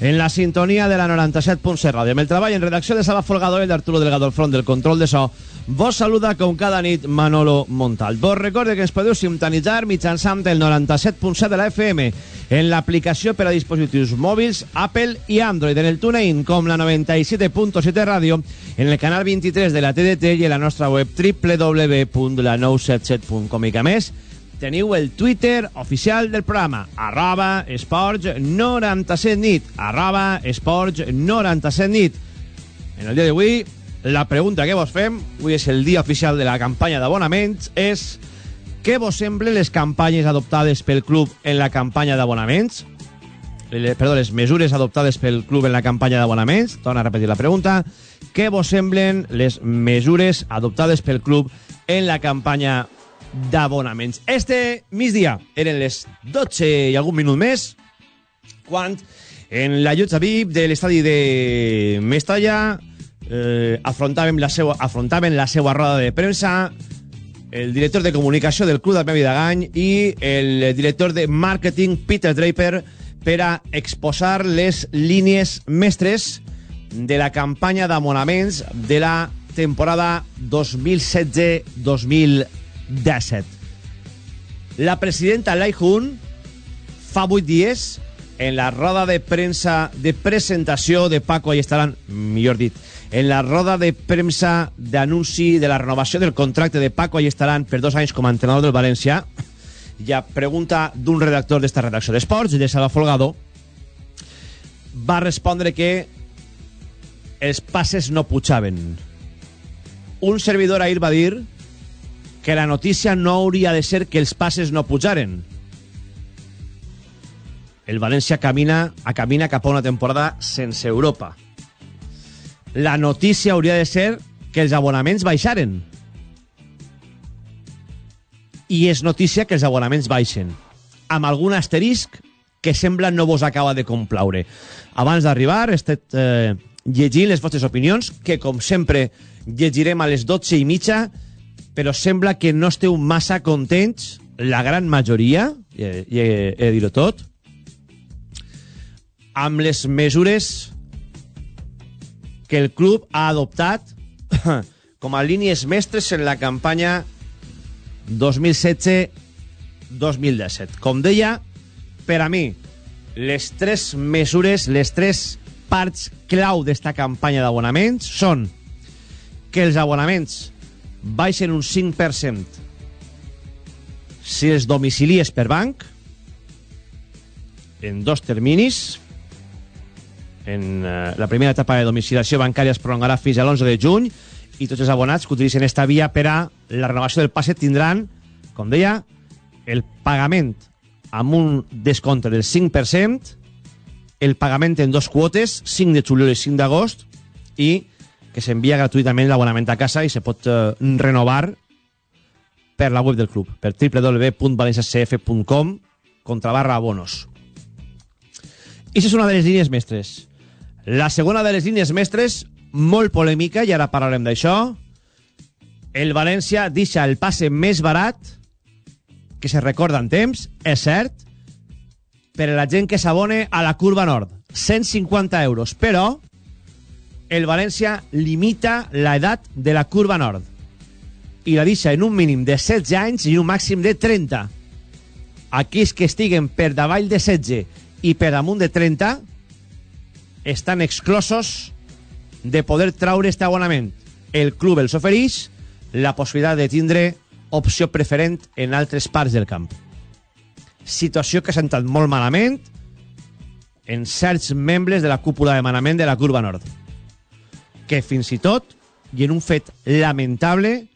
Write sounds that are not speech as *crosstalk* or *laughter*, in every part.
en la sintonia de la 97.7 ràdio. Amb el treball en redacció de Sala Folgado i d'Arturo Delgado al front del control de so, vos saluda com cada nit Manolo Montal. Vos recorde que ens podeu sintonitzar mitjançant el 97.7 de la FM en l'aplicació per a dispositius mòbils Apple i Android, en el TuneIn com la 97.7 ràdio, en el canal 23 de la TDT i en la nostra web www.la977.com i que més teniu el Twitter oficial del programa, arroba esports 97 nit, arroba esports 97 nit. En el dia d'avui, la pregunta que vos fem, avui és el dia oficial de la campanya d'abonaments, és què vos semblen les campanyes adoptades pel club en la campanya d'abonaments? Perdó, les mesures adoptades pel club en la campanya d'abonaments. Torna a repetir la pregunta. Què vos semblen les mesures adoptades pel club en la campanya d'abonaments. Este migdia eren les 12 i algun minut més quan en la llotja VIP de l'estadi de Mestalla eh, afrontaven, la seua, afrontaven la seva roda de premsa el director de comunicació del Club d'Almeu Gany i el director de màrqueting Peter Draper per a exposar les línies mestres de la campanya d'abonaments de la temporada 2016-2017 17. La presidenta Lai Hun fa 8 dies en la roda de premsa de presentació de Paco Ayestarán, millor dit, en la roda de premsa d'anunci de la renovació del contracte de Paco Ayestarán per dos anys com a entrenador del València, ha pregunta d'un redactor d'esta redacció d'esports, de Salva Folgado, va respondre que els passes no pujaven. Un servidor ahir va dir que la notícia no hauria de ser que els passes no pujaren. El València camina, a camina cap a una temporada sense Europa. La notícia hauria de ser que els abonaments baixaren. I és notícia que els abonaments baixen. Amb algun asterisc que sembla no vos acaba de complaure. Abans d'arribar, estat eh, llegint les vostres opinions, que com sempre llegirem a les 12 i mitja, però sembla que no esteu massa contents, la gran majoria, i, i he, he de dir-ho tot, amb les mesures que el club ha adoptat *laughs* com a línies mestres en la campanya 2016-2017. Com deia, per a mi, les tres mesures, les tres parts clau d'esta campanya d'abonaments són que els abonaments baixen un 5% si els domicilies per banc en dos terminis en uh, la primera etapa de domiciliació bancària es prolongarà fins a l'11 de juny i tots els abonats que utilitzen esta via per a la renovació del passe tindran, com deia, el pagament amb un descompte del 5%, el pagament en dos quotes, 5 de juliol i 5 d'agost, i que s'envia gratuïtament l'abonament a casa i se pot eh, renovar per la web del club, per www.valenciacf.com contra barra abonos. I és una de les línies mestres. La segona de les línies mestres, molt polèmica, i ara parlarem d'això, el València deixa el passe més barat que se recorda en temps, és cert, per a la gent que s'abone a la curva nord. 150 euros, però el València limita l'edat de la curva nord i la deixa en un mínim de 16 anys i un màxim de 30. Aquells que estiguen per davall de 16 i per damunt de 30 estan exclosos de poder traure este abonament. El club els ofereix la possibilitat de tindre opció preferent en altres parts del camp. Situació que s'ha entrat molt malament en certs membres de la cúpula de manament de la curva nord que fins i tot, i en un fet lamentable,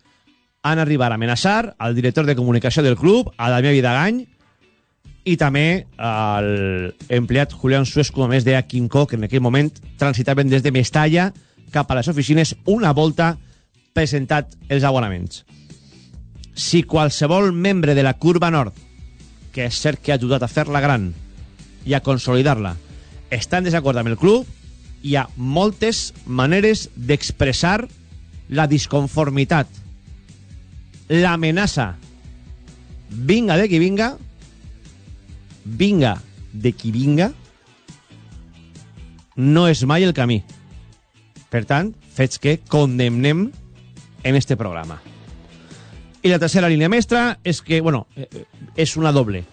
han arribat a amenaçar al director de comunicació del club, a Damià Vidagany, i també al empleat Julián Suesco, a més de Quinco, que en aquell moment transitaven des de Mestalla cap a les oficines una volta presentat els abonaments. Si qualsevol membre de la curva nord, que és cert que ha ajudat a fer-la gran i a consolidar-la, està en desacord amb el club, hi ha moltes maneres d'expressar la disconformitat, l'amenaça vinga de qui vinga, vinga de qui vinga, no és mai el camí. Per tant, fets que condemnem en este programa. I la tercera línia mestra és que, bueno, eh, eh, és una doble.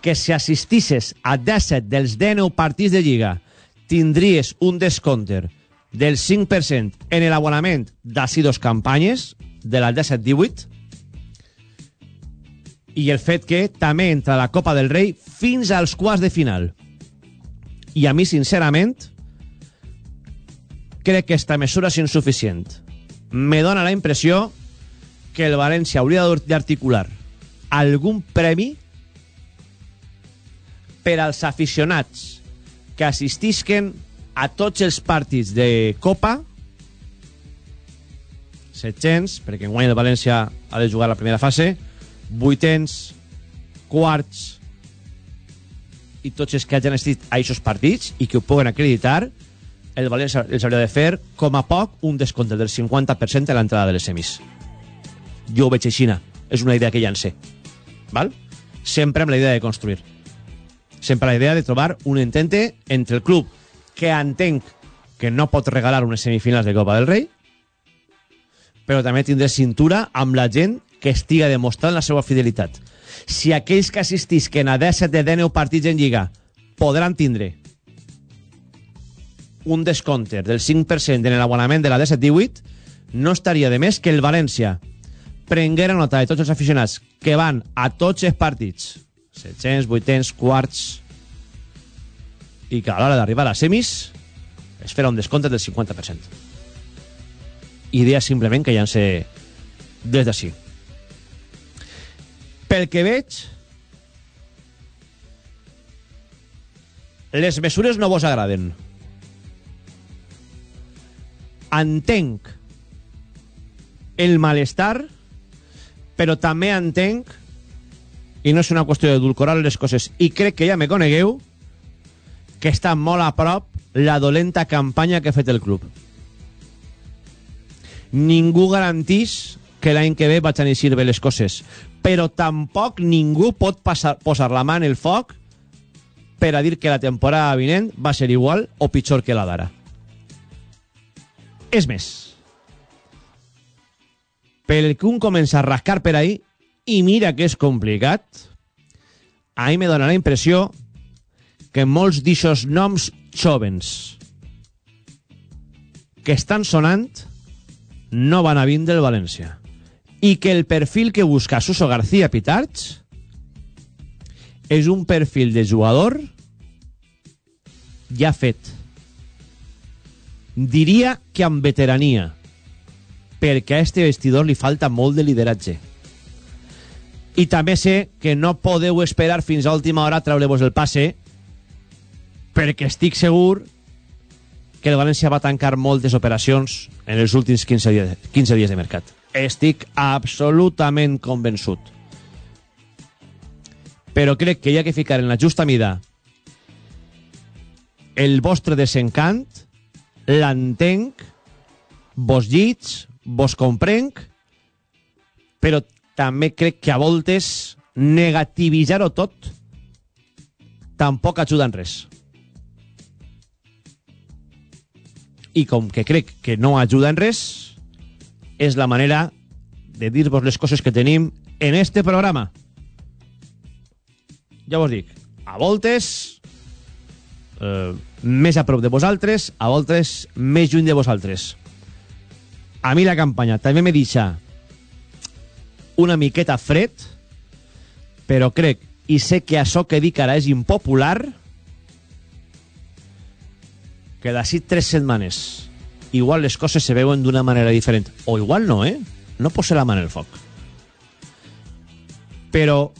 Que si assistisses a 17 dels 19 partits de Lliga tindries un descompte del 5% en l'abonament d'ací dos campanyes, de la 17-18, i el fet que també entra la Copa del Rei fins als quarts de final. I a mi, sincerament, crec que esta mesura és insuficient. Me dóna la impressió que el València hauria d'articular algun premi per als aficionats que assistisquen a tots els partits de Copa 700, perquè en guany el València ha de jugar la primera fase vuitens, quarts i tots els que hagin assistit a aquests partits i que ho puguen acreditar, el València els hauria de fer, com a poc, un descompte del 50% a l'entrada de les semis. Jo ho veig així, és una idea que ja en sé. Val? Sempre amb la idea de construir. Sempre la idea de trobar un entente entre el club que entenc que no pot regalar unes semifinals de Copa del Rei, però també tindré cintura amb la gent que estiga demostrant la seva fidelitat. Si aquells que assistisquen a 10 de 19 partits en Lliga podran tindre un descompte del 5% en l'abonament de la 17-18, no estaria de més que el València prenguera nota de tots els aficionats que van a tots els partits, 700, 800, quarts, i que a l'hora d'arribar a les semis es farà un descompte del 50%. Idea simplement que ja sé des d'ací. Pel que veig, les mesures no vos agraden. Entenc el malestar, però també entenc, i no és una qüestió d'edulcorar les coses, i crec que ja me conegueu, que està molt a prop la dolenta campanya que ha fet el club. Ningú garantís que l'any que ve vaig a eixir bé les coses però tampoc ningú pot passar, posar la mà en el foc per a dir que la temporada vinent va ser igual o pitjor que la d'ara. És més, pel que un comença a rascar per ahí, i mira que és complicat, a mi me dóna la impressió que molts d'ixos noms jovens que estan sonant no van a vindre del València i que el perfil que busca Suso García Pitarch és un perfil de jugador ja fet. Diria que amb veterania, perquè a este vestidor li falta molt de lideratge. I també sé que no podeu esperar fins a última hora a treure-vos el passe, perquè estic segur que el València va tancar moltes operacions en els últims 15 dies, 15 dies de mercat. Estic absolutament convençut. Però crec que hi ha que ficar en la justa mida el vostre desencant, l'entenc, vos llits, vos comprenc, però també crec que a voltes negativitzar-ho tot tampoc ajuda en res. I com que crec que no ajuda en res, és la manera de dir-vos les coses que tenim en este programa. Ja vos dic, a voltes eh, més a prop de vosaltres, a voltes més lluny de vosaltres. A mi la campanya també me deixa una miqueta fred, però crec, i sé que això que dic ara és impopular, que d'ací tres setmanes igual les coses se veuen d'una manera diferent. O igual no, eh? No posa la mà en el foc. Però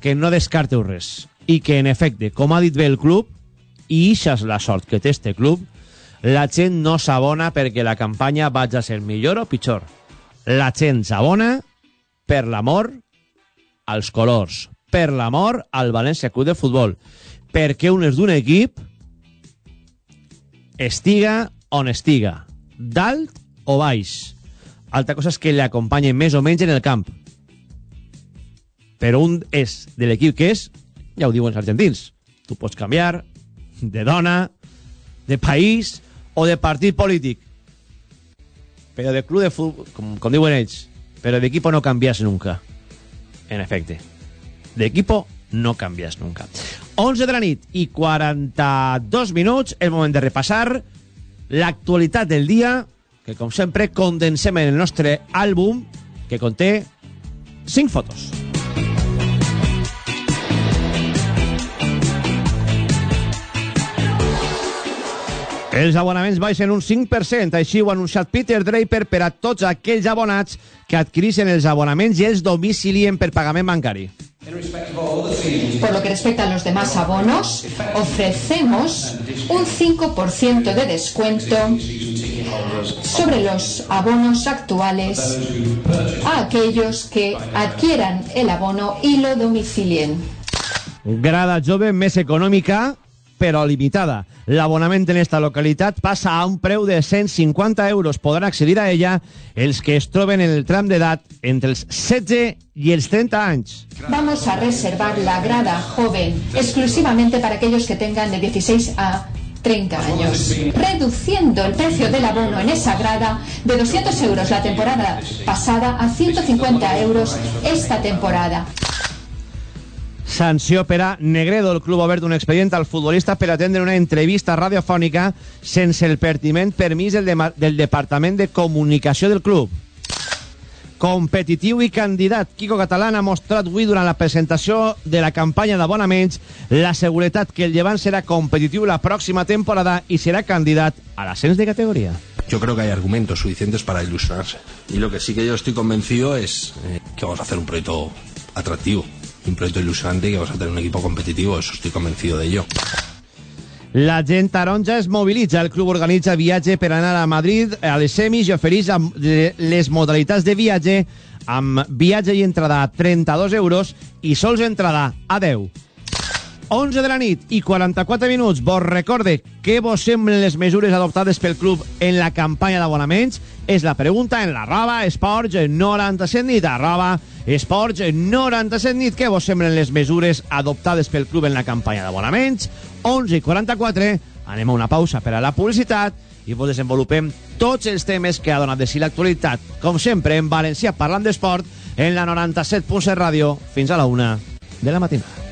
que no descarteu res. I que, en efecte, com ha dit bé el club, i ixa és la sort que té este club, la gent no s'abona perquè la campanya vagi a ser millor o pitjor. La gent s'abona per l'amor als colors, per l'amor al València Club de Futbol, perquè un és d'un equip estiga on estiga, dalt o baix. Altra cosa és que l'acompanye més o menys en el camp. però un és de l'equip que és, ja ho diuen els argentins. Tu pots canviar de dona, de país o de partit polític. Però de club de futbol, com, com diuen ells, però d'equipo no canvies nunca. En efecte. D'equipo no canvies nunca. 11 de la nit i 42 minuts, és moment de repassar l'actualitat del dia, que com sempre condensem en el nostre àlbum, que conté 5 fotos. Els abonaments baixen un 5%, així ho ha anunciat Peter Draper per a tots aquells abonats que adquireixen els abonaments i els domicilien per pagament bancari. Por lo que respecta a los demás abonos, ofrecemos un 5% de descuento sobre los abonos actuales a aquellos que adquieran el abono y lo domicilien. Grada jove més econòmica, però limitada. L'abonament en esta localitat passa a un preu de 150 euros. Podran accedir a ella els que es troben en el tram d'edat entre els 16 i els 30 anys. Vamos a reservar la grada joven exclusivamente para aquellos que tengan de 16 a 30 años, reduciendo el precio del abono en esa grada de 200 euros la temporada pasada a 150 euros esta temporada. Sanció per a Negredo. El club ha obert un expedient al futbolista per atendre una entrevista radiofònica sense el pertinent permís del, de del Departament de Comunicació del club. Competitiu i candidat, Quico Catalán ha mostrat avui durant la presentació de la campanya d'abonaments la seguretat que el Llevant serà competitiu la pròxima temporada i serà candidat a l'ascens de categoria. Yo creo que hay argumentos suficientes para ilusionarse. Y lo que sí que yo estoy convencido es eh, que vamos a hacer un proyecto atractivo un proyecto ilusionante y que vamos a tener un equipo competitivo, eso estoy convencido de ello. La gent taronja es mobilitza. El club organitza viatge per anar a Madrid a les semis i ofereix les modalitats de viatge amb viatge i entrada a 32 euros i sols entrada a 10. 11 de la nit i 44 minuts. Vos recorde què vos semblen les mesures adoptades pel club en la campanya d'abonaments? És la pregunta en la roba Esports 97 nit. Arroba Esports 97 nit. Què vos semblen les mesures adoptades pel club en la campanya d'abonaments? 11 i 44. Anem a una pausa per a la publicitat i vos desenvolupem tots els temes que ha donat de si l'actualitat. Com sempre, en valencià parlant d'esport, en la 97.7 ràdio, fins a la una de la matinada.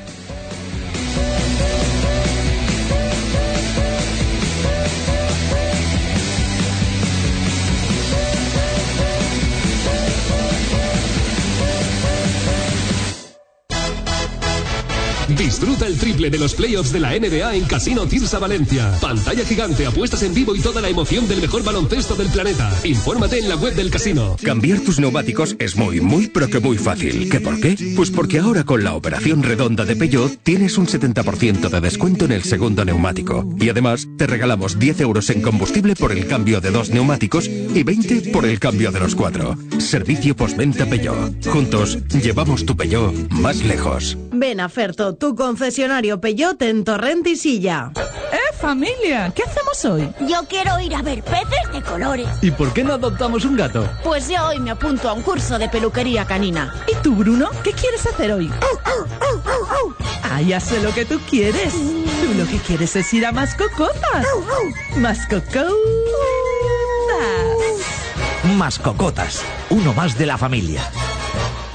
Disfruta el triple de los playoffs de la NBA en Casino Tirsa Valencia. Pantalla gigante, apuestas en vivo y toda la emoción del mejor baloncesto del planeta. Infórmate en la web del casino. Cambiar tus neumáticos es muy, muy, pero que muy fácil. ¿Qué por qué? Pues porque ahora con la operación redonda de Peugeot tienes un 70% de descuento en el segundo neumático. Y además te regalamos 10 euros en combustible por el cambio de dos neumáticos y 20 por el cambio de los cuatro. Servicio postventa Peugeot. Juntos llevamos tu Peugeot más lejos. Ven a Ferto, tu concesionario Peyote en Torrent y Silla. ¡Eh, familia! ¿Qué hacemos hoy? Yo quiero ir a ver peces de colores. ¿Y por qué no adoptamos un gato? Pues yo hoy me apunto a un curso de peluquería canina. ¿Y tú, Bruno? ¿Qué quieres hacer hoy? Ah, ya sé lo que tú quieres. Tú lo que quieres es ir a Mascocotas. Mascocotas. Mascocotas, uno más de la familia.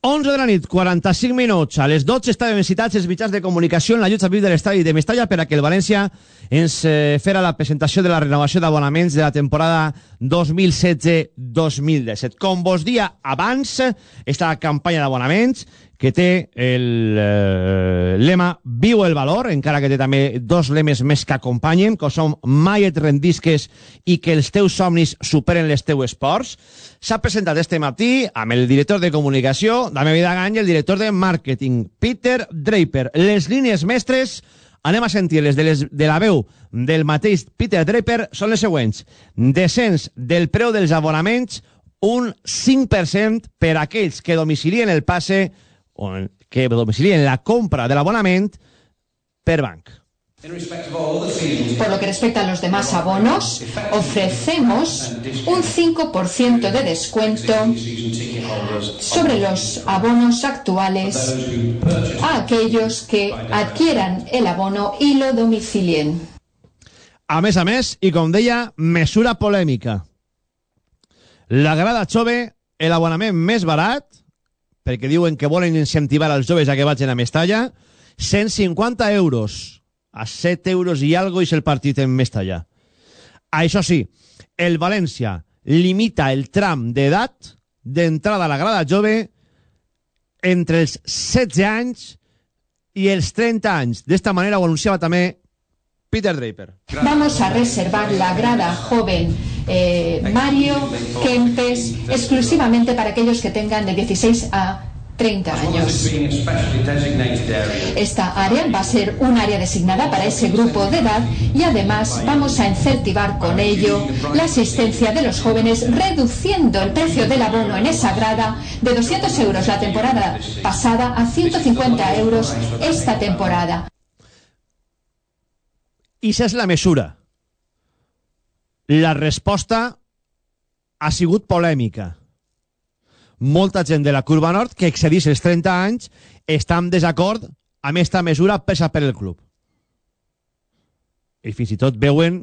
11 de la nit, 45 minuts. A les 12 estaven citats els mitjans de comunicació en la lluita viva de l'estadi de Mestalla per a que el València ens eh, fera la presentació de la renovació d'abonaments de la temporada 2016-2017. Com vos dia abans, esta campanya d'abonaments que té el eh, lema Viu el valor, encara que té també dos lemes més que acompanyen, que són mai et rendisques i que els teus somnis superen les teus esports. S'ha presentat este matí amb el director de comunicació, Dame Vidagany, i el director de màrqueting, Peter Draper. Les línies mestres, anem a sentir-les de, les, de la veu del mateix Peter Draper, són les següents. Descens del preu dels abonaments, un 5% per aquells que domicilien el passe o que domicilien la compra de l'abonament per banc. Por lo que respecta a los demás abonos, ofrecemos un 5% de descuento sobre los abonos actuales a aquellos que adquieran el abono y lo domicilien. A més a més, i com deia, mesura polèmica. La grada Xove, l'abonament més barat, perquè diuen que volen incentivar els joves a que vagin a Mestalla, 150 euros. A 7 euros i algo és el partit en Mestalla. Això sí, el València limita el tram d'edat d'entrada a la grada jove entre els 16 anys i els 30 anys. D'esta manera ho anunciava també Peter Draper. Vamos a reservar la grada joven eh, Mario Kempes exclusivamente para aquellos que tengan de 16 a 30 años. Esta área va a ser un área designada para ese grupo de edad y además vamos a incentivar con ello la asistencia de los jóvenes reduciendo el precio del abono en esa grada de 200 euros la temporada pasada a 150 euros esta temporada. I esa és la mesura. La resposta ha sigut polèmica. Molta gent de la curva nord que excedís els 30 anys està en desacord amb aquesta mesura presa per el club. I fins i tot veuen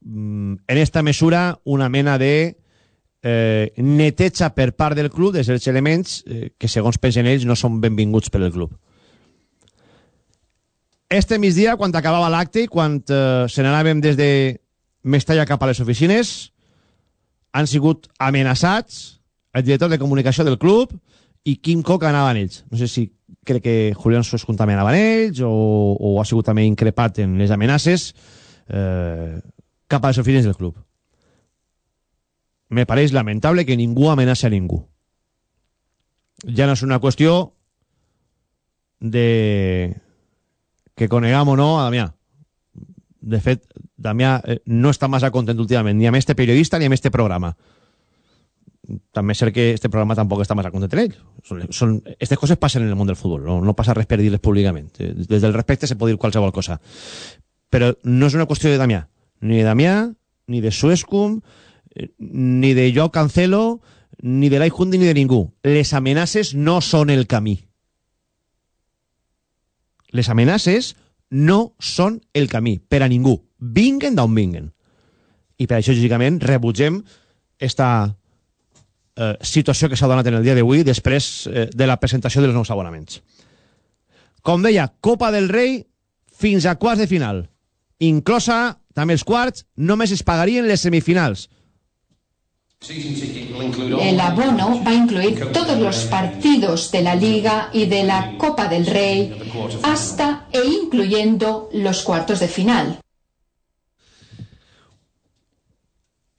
mm, en esta mesura una mena de eh, neteja per part del club de certs elements eh, que segons pensen ells no són benvinguts per el club. Este migdia, quan acabava l'acte i quan eh, se n'anàvem des de Mestalla cap a les oficines, han sigut amenaçats el director de comunicació del club i Quim Coc anava amb ells. No sé si crec que Julián Suescun també anava amb ells o, o ha sigut també increpat en les amenaces eh, cap a les oficines del club. Me pareix lamentable que ningú amenaci a ningú. Ja no és una qüestió de que coneguem o no a Damià. De fet, Damià eh, no està massa content últimament, ni amb este periodista ni amb este programa. També és cert que este programa tampoc està massa content en ell. Són, són, aquestes coses passen en el món del futbol, no, no passa res per dir-les públicament. Eh, Des del respecte se pot dir qualsevol cosa. Però no és una qüestió de Damià. Ni de Damià, ni de Suescum, eh, ni de jo Cancelo, ni de l'Aijundi, ni de ningú. Les amenaces no són el camí les amenaces no són el camí per a ningú. Vinguen d'on vinguen. I per això, lògicament, rebutgem esta eh, situació que s'ha donat en el dia d'avui després eh, de la presentació dels nous abonaments. Com deia, Copa del Rei fins a quarts de final. Inclosa també els quarts, només es pagarien les semifinals. El abono va a incluir todos los partidos de la Liga y de la Copa del Rey, hasta e incluyendo los cuartos de final.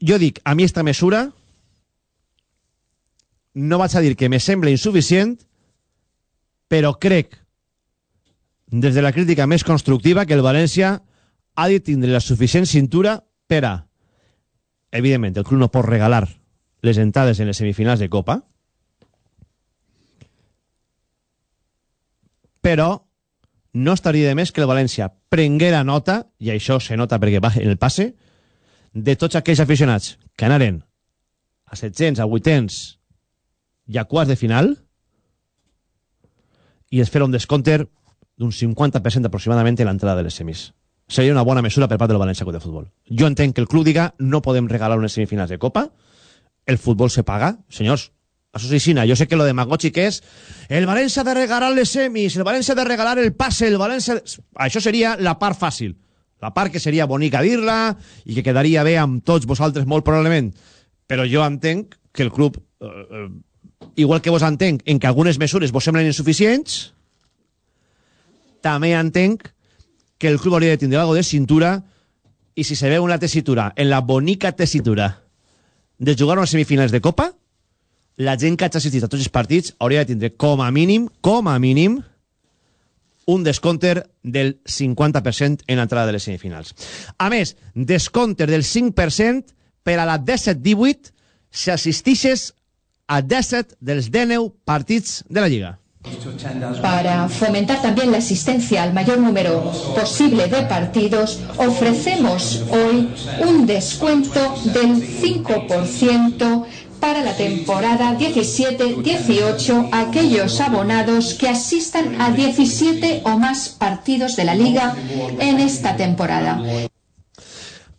Jo dic, a mi esta mesura no vaig a dir que me sembla insuficient, però crec, des de la crítica més constructiva, que el València ha de tindre la suficient cintura per a. Evidentment, el club no pot regalar les entrades en les semifinals de Copa, però no estaria de més que el València prenguera nota, i això se nota perquè va en el passe, de tots aquells aficionats que anaren a 700, a 800 i a quarts de final i es fer un descompte d'un 50% aproximadament en l'entrada de les semis. Seria una bona mesura per part del València Club de Futbol. Jo entenc que el club diga no podem regalar unes semifinals de Copa, el futbol se paga, senyors, Sina, jo sé que lo demagògic és el València de regalar les semis, el València de regalar el passe, el València... Això seria la part fàcil, la part que seria bonica dir-la i que quedaria bé amb tots vosaltres molt probablement, però jo entenc que el club, eh, eh, igual que vos entenc en que algunes mesures vos semblen insuficients, també entenc que el club hauria de tindre algo de cintura i si se veu una tessitura, en la bonica tessitura de jugar unes semifinals de Copa, la gent que ha assistit a tots els partits hauria de tindre com a mínim, com a mínim, un descompte del 50% en l'entrada de les semifinals. A més, descompte del 5% per a la 17-18 si assistixes a 17 dels 19 partits de la Lliga. Para fomentar también la asistencia al mayor número posible de partidos, ofrecemos hoy un descuento del 5% para la temporada 17-18 a aquellos abonados que asistan a 17 o más partidos de la liga en esta temporada.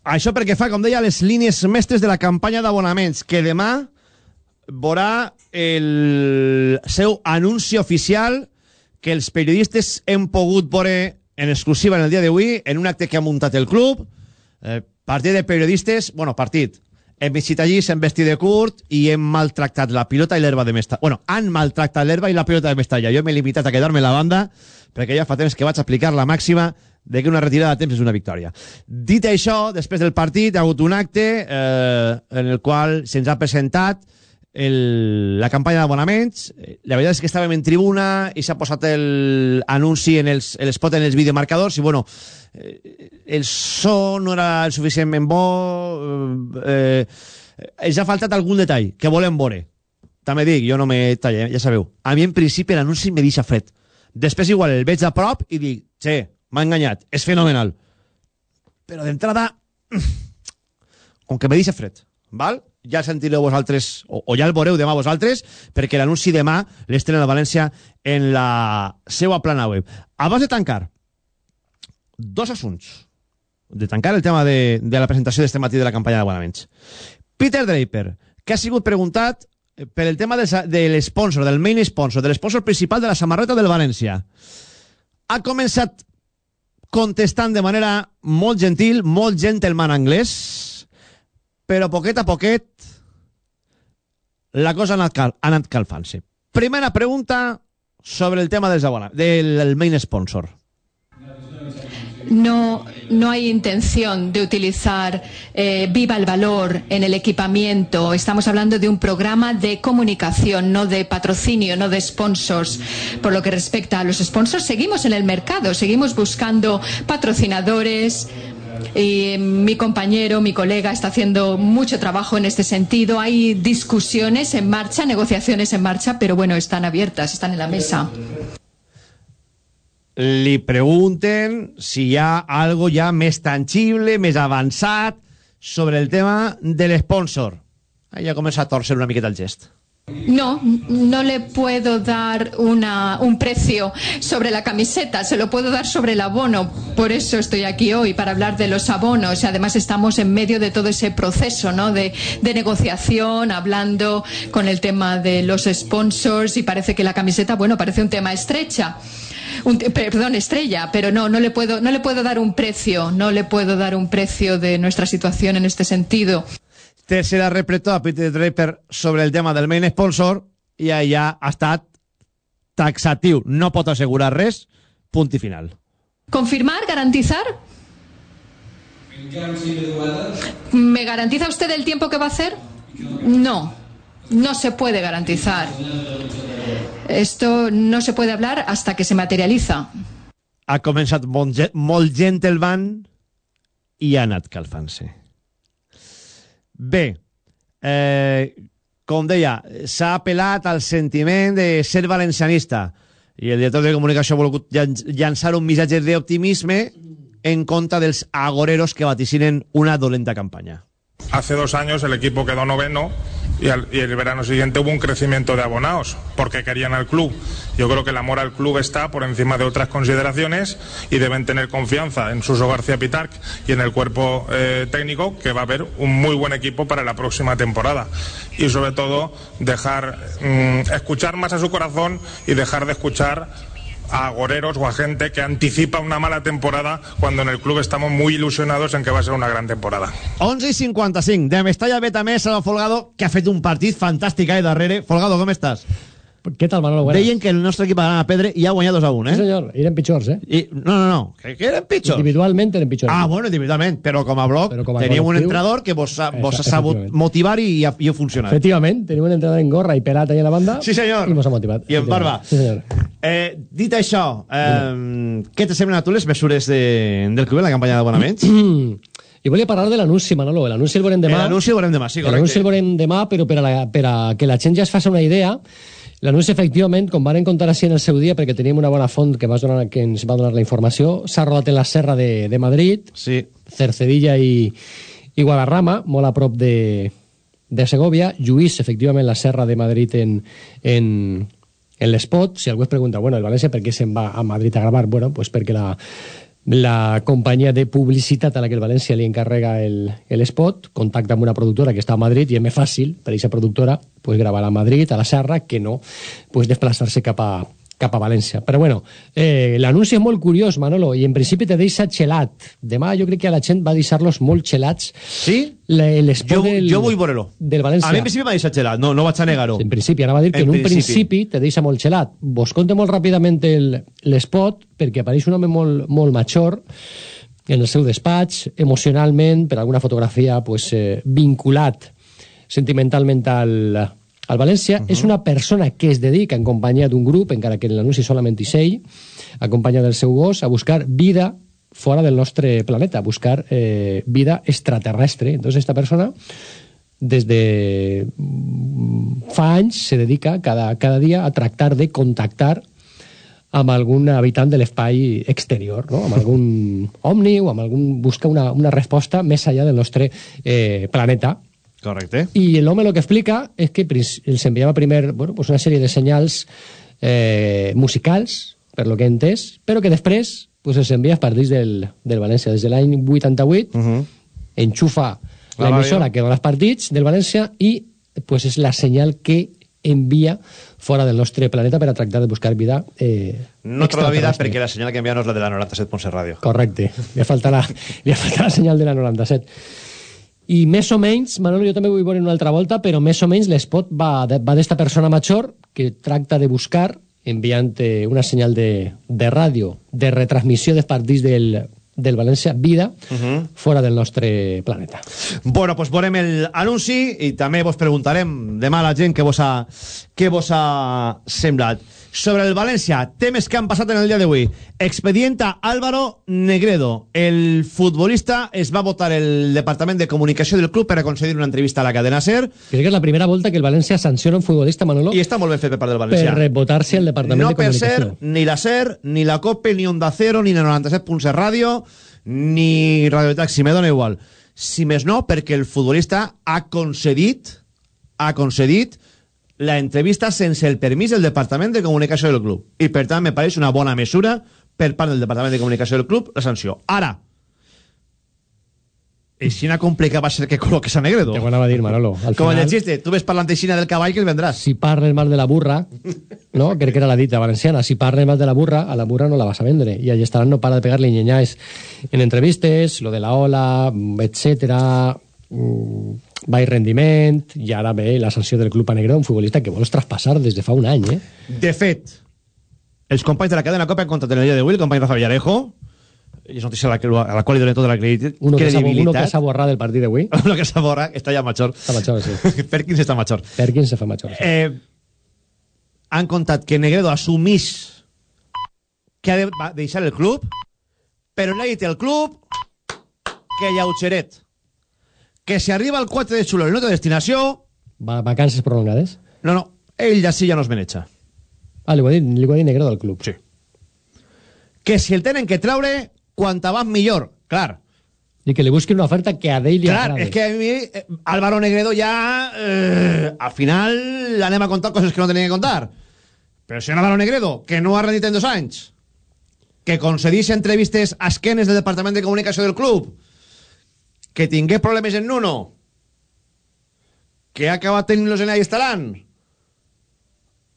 Això perquè fa, com deia, les línies mestres de la campanya d'abonaments, que demà veurà el seu anunci oficial que els periodistes hem pogut veure en exclusiva en el dia d'avui, en un acte que ha muntat el club, eh, partit de periodistes, bueno, partit, hem visitat allí, s'hem vestit de curt i hem maltractat la pilota i l'herba de Mestalla. Bueno, han maltractat l'herba i la pilota de Mestalla. Jo m'he limitat a quedar-me la banda perquè ja fa temps que vaig aplicar la màxima de que una retirada de temps és una victòria. Dit això, després del partit ha hagut un acte eh, en el qual se'ns ha presentat el, la campanya d'abonaments. Eh, La veritat és que estàvem en tribuna i s'ha posat l'anunci en els, l'espot en els videomarcadors i, bueno, eh, el so no era el suficientment bo. Eh, eh, ens ha faltat algun detall que volem veure. També dic, jo no me tallé, ja sabeu. A mi, en principi, l'anunci me deixa fred. Després, igual, el veig a prop i dic, che, m'ha enganyat, és fenomenal. Però d'entrada, *clears throat* com que me deixa fred, val? Ja el sentireu vosaltres, o, o ja el veureu demà vosaltres, perquè l'anunci demà l'estrena a València en la seva plana web. Abans de tancar, dos assunts. De tancar el tema de, de la presentació d'este matí de la campanya d'abonaments. Peter Draper, que ha sigut preguntat per el tema de l'esponsor, del main sponsor, de l'esponsor principal de la samarreta del València. Ha començat contestant de manera molt gentil, molt gentleman anglès, però poquet a poquet la cosa ha anat, cal, ha anat. Primera pregunta sobre el tema del, del main sponsor. No, no hay intención de utilizar eh, Viva el Valor en el equipamiento. Estamos hablando de un programa de comunicación, no de patrocinio, no de sponsors. Por lo que respecta a los sponsors, seguimos en el mercado, seguimos buscando patrocinadores, y mi compañero, mi colega está haciendo mucho trabajo en este sentido. Hay discusiones en marcha, negociaciones en marcha, pero bueno, están abiertas, están en la mesa. Li pregunten si hi ha algo ja més tangible, més avançat sobre el tema de l'esponsor. Ahí ja comença a torcer una miqueta el gest. No, no le puedo dar una, un precio sobre la camiseta, se lo puedo dar sobre el abono. Por eso estoy aquí hoy, para hablar de los abonos. Además estamos en medio de todo ese proceso ¿no? de, de negociación, hablando con el tema de los sponsors y parece que la camiseta, bueno, parece un tema estrecha. Un, perdón, estrella, pero no, no le puedo, no le puedo dar un precio, no le puedo dar un precio de nuestra situación en este sentido. Tercera repletó a Peter Draper sobre el tema del main sponsor i allà ha estat taxatiu. No pot assegurar res. Punt i final. ¿Confirmar? ¿Garantizar? ¿Me garantiza usted el tiempo que va a hacer? No, no se puede garantizar. Esto no se puede hablar hasta que se materializa. Ha començat molt, molt gentleman i ha anat calfant-se. Bé, eh, com deia, s'ha apel·lat al sentiment de ser valencianista i el director de comunicació ha volgut llançar un missatge d'optimisme en contra dels agoreros que vaticinen una dolenta campaña. Hace dos años el equipo quedó noveno y, al, y, el verano siguiente hubo un crecimiento de abonados porque querían al club. Yo creo que el amor al club está por encima de otras consideraciones y deben tener confianza en Suso García Pitarc y en el cuerpo eh, técnico que va a haber un muy buen equipo para la próxima temporada. Y sobre todo dejar mmm, escuchar más a su corazón y dejar de escuchar a agoreros o a gente que anticipa una mala temporada cuando en el club estamos muy ilusionados en que va a ser una gran temporada. 11 i 55. De Mestalla ve també Salva Folgado, que ha fet un partit fantàstic ahí darrere. Folgado, com estàs? Què tal, Manolo? Buenas. Deien que el nostre equip va a Pedre i ha guanyat 2 a 1, eh? Sí, senyor. Eren pitjors, eh? I, no, no, no. Que, que eren pitjors. Individualment eren pitjors. Ah, bueno, individualment. Però com a bloc com a teníeu un entrenador que vos, ha- vos ha sabut motivar i, ha- i ha funcionat. Efectivament, tenim un entrenador en gorra i pelat allà a la banda. Sí, senyor. I mos ha motivat. I en barba. Sí, senyor. Eh, dit això, eh, què te semblen a tu les mesures de, del club en la campanya d'abonaments? *clears throat* I volia parlar de l'anunci, Manolo. L'anunci el veurem demà. L'anunci el veurem demà, sí, correcte. L'anunci el veurem demà, però per a, la, per a que la gent ja es faci una idea, l'anunci, efectivament, com van contar així en el seu dia, perquè teníem una bona font que, vas donar, que ens va donar la informació, s'ha rodat en la serra de, de Madrid, sí. Cercedilla i, i Guadarrama, molt a prop de, de Segovia. Lluís, efectivament, la serra de Madrid en, en, en l'espot. Si algú es pregunta, bueno, el València per què se'n va a Madrid a gravar? Bueno, pues perquè la, la companyia de publicitat a la que el València li encarrega el, el spot contacta amb una productora que està a Madrid i és més fàcil per a aquesta productora pues, gravar a Madrid, a la Serra, que no pues, desplaçar-se cap a, cap a València. Però bueno, eh, l'anunci és molt curiós, Manolo, i en principi te deixa xelat. Demà jo crec que a la gent va deixar-los molt xelats. Sí? Jo, del, jo vull veure-lo. del València. A mi en principi m'ha deixat gelat, no, no vaig a negar-ho. En principi, anava a dir que en, un principi. te deixa molt xelat. Vos conte molt ràpidament el- l'espot, perquè apareix un home molt, molt major en el seu despatx, emocionalment, per alguna fotografia pues, eh, vinculat sentimentalment al, al València. Uh -huh. És una persona que es dedica en companyia d'un grup, encara que en l'anunci solament hi ell, acompanyat del seu gos, a buscar vida fora del nostre planeta, a buscar eh, vida extraterrestre. Entonces esta persona des de mm, fa anys se dedica cada, cada dia a tractar de contactar amb algun habitant de l'espai exterior, no? amb algun *laughs* omni o amb algun... busca una, una resposta més allà del nostre eh, planeta. Correcte. L'home el que explica és que els enviava primer bueno, pues una sèrie de senyals eh, musicals, per lo que he entès, però que després pues, els envia a partits del, del València. Des de l'any 88 Uh -huh. enxufa La l'emissora que dona els partits del València i pues, és la senyal que envia fora del nostre planeta per a tractar de buscar vida eh, No troba vida perquè la senyal que envia no és la de la 97.7 ràdio. Correcte. Li ha faltat la, li ha faltat la senyal de la 97. I més o menys, Manolo, jo també vull veure una altra volta, però més o menys l'espot va de- va d'esta persona major que tracta de buscar enviant eh, una senyal de, de ràdio, de retransmissió dels partits del, del València, vida, Uh -huh. fora del nostre planeta. Bueno, pues veurem el anunci i també vos preguntarem demà a la gent què vos ha, què vos ha semblat. Sobre el València, temes que han passat en el dia d'avui. Expedienta Álvaro Negredo. El futbolista es va votar el Departament de Comunicació del club per a concedir una entrevista a la cadena SER Crec que és la primera volta que el València sanciona un futbolista, Manolo, i està molt ben fet per part del per rebotar-se al Departament no de per Comunicació. ser ni la SER, ni la COPE, ni Onda Cero, ni la 97.7 Ràdio, ni Radio Taxi, me dona igual. Si més no, perquè el futbolista ha concedit, ha concedit la entrevista sense el permís del Departament de Comunicació del club. I, per tant, me pareix una bona mesura per part del Departament de Comunicació del club la sanció. Ara, Aixina complicat va ser que col·loques a Negredo. Te ho anava a dir, Manolo. Al Com final- el xiste, tu ves parlant d'Eixina del cavall que el vendràs. si parles mal de la burra, no? crec que era la dita valenciana, si parles mal de la burra, a la burra no la vas a vendre. Y allí estarán no para de ñeñáes en entrevistes, lo de la ola, etcétera, mm, baix rendiment, i ara ve la sanció del Club a Negre, un futbolista que vols traspassar des de fa un any, eh? De fet, els companys de la cadena COPE han contat en el dia d'avui, el company Rafa Villarejo, i és notícia a la, que- a la qual li donem tota la credi- Uno que s'ha- credibilitat. borrat del partit d'avui. *laughs* Uno que s'ha borrat, està ja major. Està major, sí. *laughs* Perkins està major. Perkins se fa major. Sí. Eh, han contat que Negredo assumís que ha de deixar el club, però l'ha dit el club que lleugeret. Que si arriba el 4 de juliol i no té destinació, Va, vacances prolongades. no, no, ell ja sí ja no es beneja. Ah, li ho ha dit, li ho ha dit Negre del club. Sí. Que si el tenen que traure, quanta abans millor. Clar, I que li busquin una oferta que a ell li Clar, agrade. és que a mi, eh, Álvaro Negredo ja... Eh, al final anem a contar coses que no tenia que contar. Però si un Álvaro Negredo, que no ha rendit en dos anys, que concedís entrevistes a esquenes del Departament de Comunicació del club, que tingué problemes en Nuno, que ha acabat tenint-los en estaran,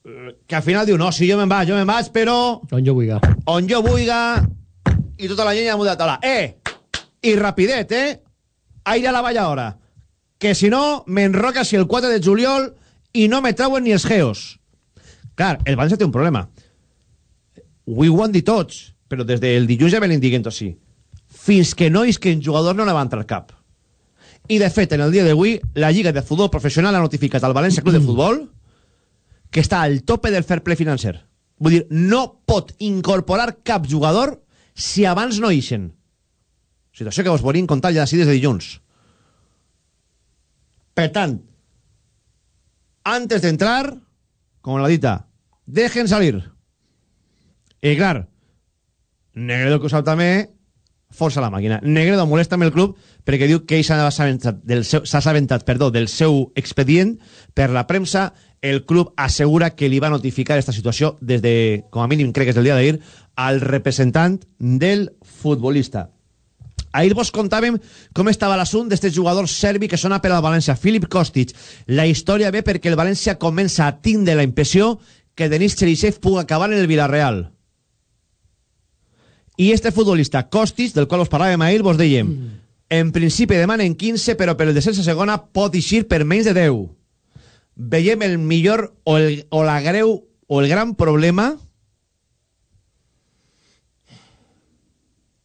eh, que al final diu, no, si jo me'n vaig, jo me'n vaig, però On jo vull. on jo vulga i tota la llenya de la taula. Eh! I rapidet, eh? Aire a la valla hora. Que si no, m'enroca si el 4 de juliol i no me trauen ni els geos. Clar, el València té un problema. Avui ho han dit tots, però des del dilluns ja venim dient així. Fins que no en jugador no levanta el cap. I, de fet, en el dia d'avui, la Lliga de Futbol Professional ha notificat al València Club de Futbol que està al tope del fair play financer. Vull dir, no pot incorporar cap jugador si abans no ixen. Situació que vos volíem contar ja així des de dilluns. Per tant, antes de entrar, como la dita, dejen salir. I clar, Negredo que ho sap també, força la màquina. Negredo molesta amb el club perquè diu que ell s'ha assabentat, del seu, assabentat perdó, del seu expedient per la premsa. El club assegura que li va notificar aquesta situació des de, com a mínim crec que és el dia d'ahir, al representant del futbolista. Ahir vos contàvem com estava l'assumpte d'este jugador serbi que sona per al València, Filip Kostic. La història ve perquè el València comença a tindre la impressió que Denis Cherisev pugui acabar en el Villarreal. I este futbolista, Kostic, del qual us parlàvem ahir, vos dèiem, mm. en principi demanen 15, però per el descens a segona pot eixir per menys de 10. Veiem el millor o, el, o la greu o el gran problema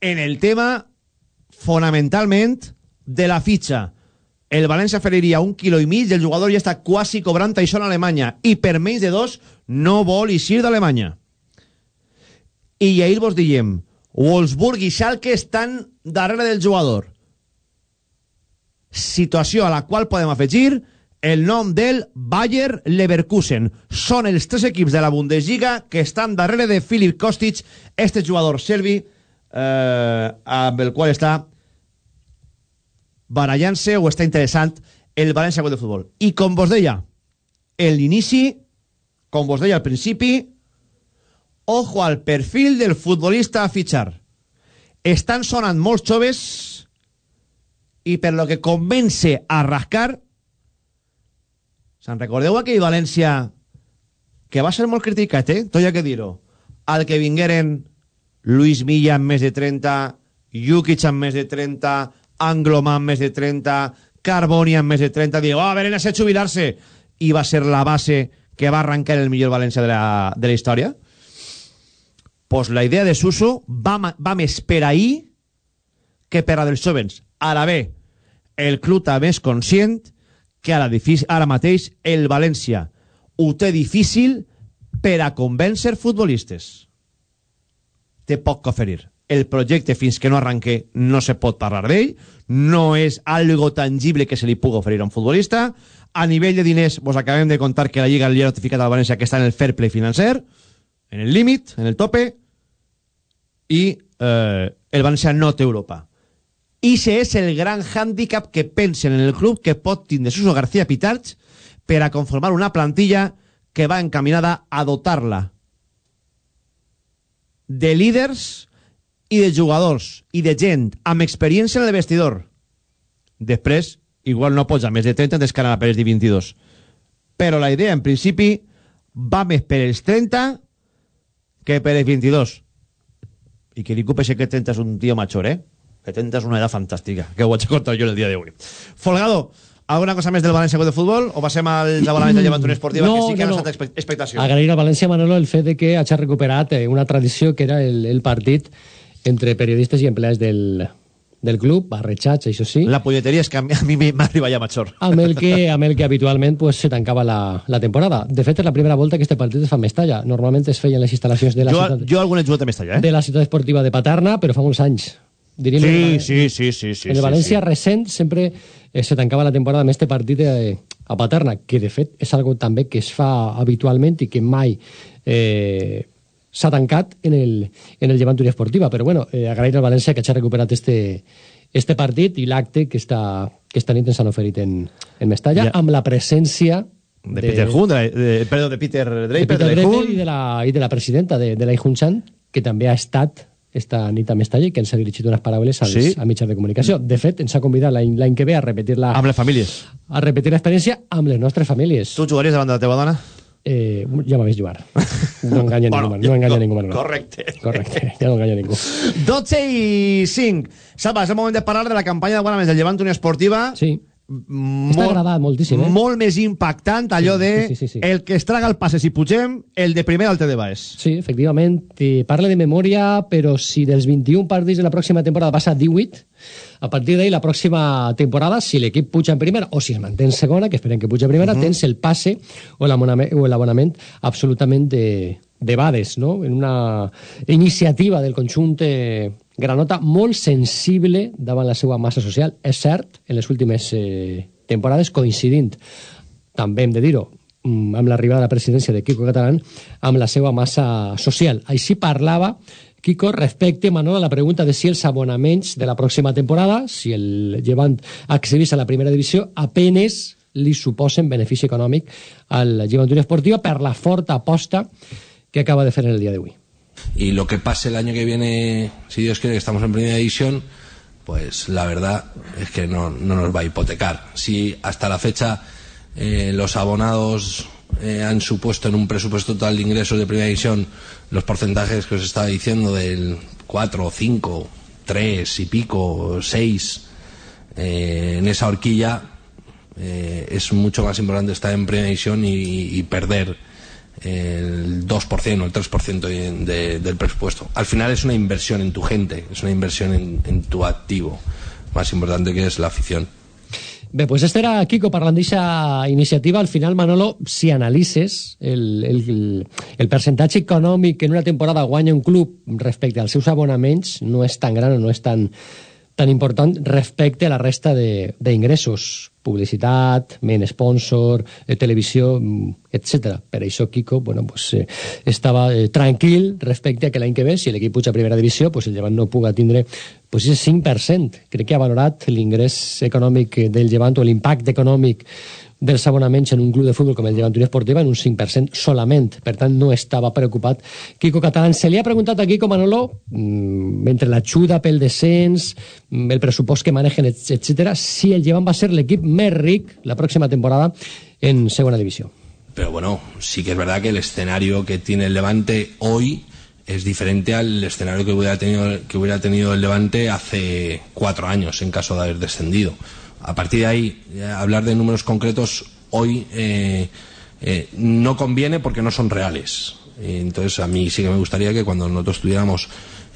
en el tema fonamentalment de la fitxa. El València feriria un quilo i mig el jugador ja està quasi cobrant això en Alemanya i per menys de dos no vol eixir d'Alemanya. I ahir vos diem, Wolfsburg i Schalke estan darrere del jugador. Situació a la qual podem afegir el nom del Bayer Leverkusen. Són els tres equips de la Bundesliga que estan darrere de Filip Kostic, este jugador serbi, eh, amb el qual està barallant-se o està interessant el València de Futbol. I com vos deia, l'inici, com vos deia al principi, ojo al perfil del futbolista a fitxar. Estan sonant molts joves i per lo que convence a rascar se'n recordeu aquell València que va ser molt criticat, eh? Tot ha que dir-ho. Al que vingueren Luis Milla amb més de 30, Jukic amb més de 30, Angloma amb més de 30, Carboni amb més de 30, diu, oh, a veure, a jubilar-se. I va ser la base que va arrencar el millor València de la, de la història pues la idea de Suso va, va més per ahir que per a dels jovens. Ara bé, el club també és conscient que ara, ara mateix el València ho té difícil per a convèncer futbolistes. Té poc que oferir. El projecte, fins que no arranque, no se pot parlar d'ell. No és algo tangible que se li pugui oferir a un futbolista. A nivell de diners, vos acabem de contar que la Lliga li ha notificat al València que està en el fair play financer, en el límit, en el tope, i eh, el València no té Europa. I ese és el gran hàndicap que pensen en el club que pot tindre Suso García Pitarch per a conformar una plantilla que va encaminada a dotar-la de líders i de jugadors i de gent amb experiència en el vestidor. Després, igual no pots a més de 30 descarant per els 22. Però la idea, en principi, va més per els 30 que per els 22 i que li sé que 30 és un tio major, eh? Que 30 és una edat fantàstica, que ho vaig contar jo el dia d'avui. Folgado, alguna cosa més del València de Futbol o passem al València de Llevant Esportiva no, que sí que no, no. ha estat expectació? Agrair al València, Manolo, el fet de que hagi recuperat eh, una tradició que era el, el partit entre periodistes i empleats del, del club, barrejats, això sí. La polleteria és que a mi m'arriba ja major. Amb el que, amb el que habitualment pues, se tancava la, la temporada. De fet, és la primera volta que este partit es fa a Mestalla. Normalment es feien les instal·lacions de la jo, ciutat... Jo algun he jugat a Mestalla, eh? De la ciutat esportiva de Paterna, però fa molts anys. Diríem sí, sí, sí, sí, sí. En el València sí, sí. recent sempre eh, se tancava la temporada amb este partit eh, a Paterna, que de fet és algo també que es fa habitualment i que mai eh, s'ha tancat en el, en el Llevant Unió Esportiva, però bueno, eh, agrair al València que hagi recuperat este, este partit i l'acte que, està, que esta nit ens han oferit en, en Mestalla, ja. amb la presència de, de Peter Hunt, de, de, perdó, de Peter Draper, de Peter Draper i, de la, i de la presidenta de, de la Chan, que també ha estat esta nit a Mestalla i que ens ha dirigit unes paraules als, sí? a mitjans de comunicació. De fet, ens ha convidat l'any que ve a repetir la... Amb les famílies. A repetir l'experiència amb les nostres famílies. Tu jugaries davant de la teva dona? Eh, ja m'ha vist jugar. No enganya *laughs* bueno, ningú. No enganya ningú. No. Correcte. Correcte, ja no enganya ningú. 12 i 5. Salva, és el moment de parlar de la campanya de Guanamés del Llevant Unió Esportiva. Sí. Molt, agradat moltíssim, eh? Molt més impactant allò sí, de sí, sí, sí, sí. el que es traga el passe si pugem, el de primer al de baix. Sí, efectivament. Parla de memòria, però si dels 21 partits de la pròxima temporada passa a 18, a partir d'ahir, la pròxima temporada, si l'equip puja en primera o si es manté en segona, que esperem que puja en primera, uh -huh. tens el passe o l'abonament absolutament de, de bades, no? en una iniciativa del conjunt eh, Granota molt sensible davant la seva massa social. És cert, en les últimes eh, temporades, coincidint, també hem de dir-ho, mm, amb l'arribada a la presidència de Quico Catalán, amb la seva massa social. Així parlava Quico respecte, Manolo, a la pregunta de si els abonaments de la pròxima temporada, si el Llevant accedís a la primera divisió, apenes li suposen benefici econòmic al Llevant Unió Esportiva per la forta aposta que acaba de fer en el dia d'avui. Y lo que pase el año que viene, si Dios quiere que estamos en primera división, pues la verdad es que no, no nos va a hipotecar. Si hasta la fecha eh, los abonados eh, han supuesto en un presupuesto total de ingresos de primera división los porcentajes que os estaba diciendo del 4, 5, 3 y pico, 6 eh, en esa horquilla, eh, es mucho más importante estar en primera división y, y perder el 2% o el 3% de, de, del presupuesto. Al final es una inversión en tu gente, es una inversión en, en tu activo, más importante que es la afición. Bé, pues este era Kiko parlant d'aquesta iniciativa. Al final, Manolo, si analitzes el, el, el percentatge econòmic que en una temporada guanya un club respecte als seus abonaments, no és tan gran o no és tan, tan important respecte a la resta d'ingressos publicitat, men sponsor, eh, televisió, etc. Per això Kiko bueno, pues, eh, estava eh, tranquil respecte a que l'any que ve, si l'equip puja a primera divisió, pues el Llevant no puga tindre pues, ese 5%. Crec que ha valorat l'ingrés econòmic del Llevant o l'impacte econòmic dels abonaments en un club de futbol com el Llevant Unió Esportiva en un 5% solament. Per tant, no estava preocupat Quico Catalán. Se li ha preguntat a Quico Manolo, mmm, entre l'ajuda pel descens, mm, el pressupost que manegen, etc., si el Llevant va ser l'equip més ric la próxima temporada en segona división. Pero bueno, sí que es verdad que el escenario que tiene el Levante hoy es diferente al escenario que hubiera tenido, que hubiera tenido el Levante hace cuatro años en caso de haber descendido. A partir de ahí, hablar de números concretos hoy eh, eh, no conviene porque no son reales. Entonces, a mí sí que me gustaría que cuando nosotros tuviéramos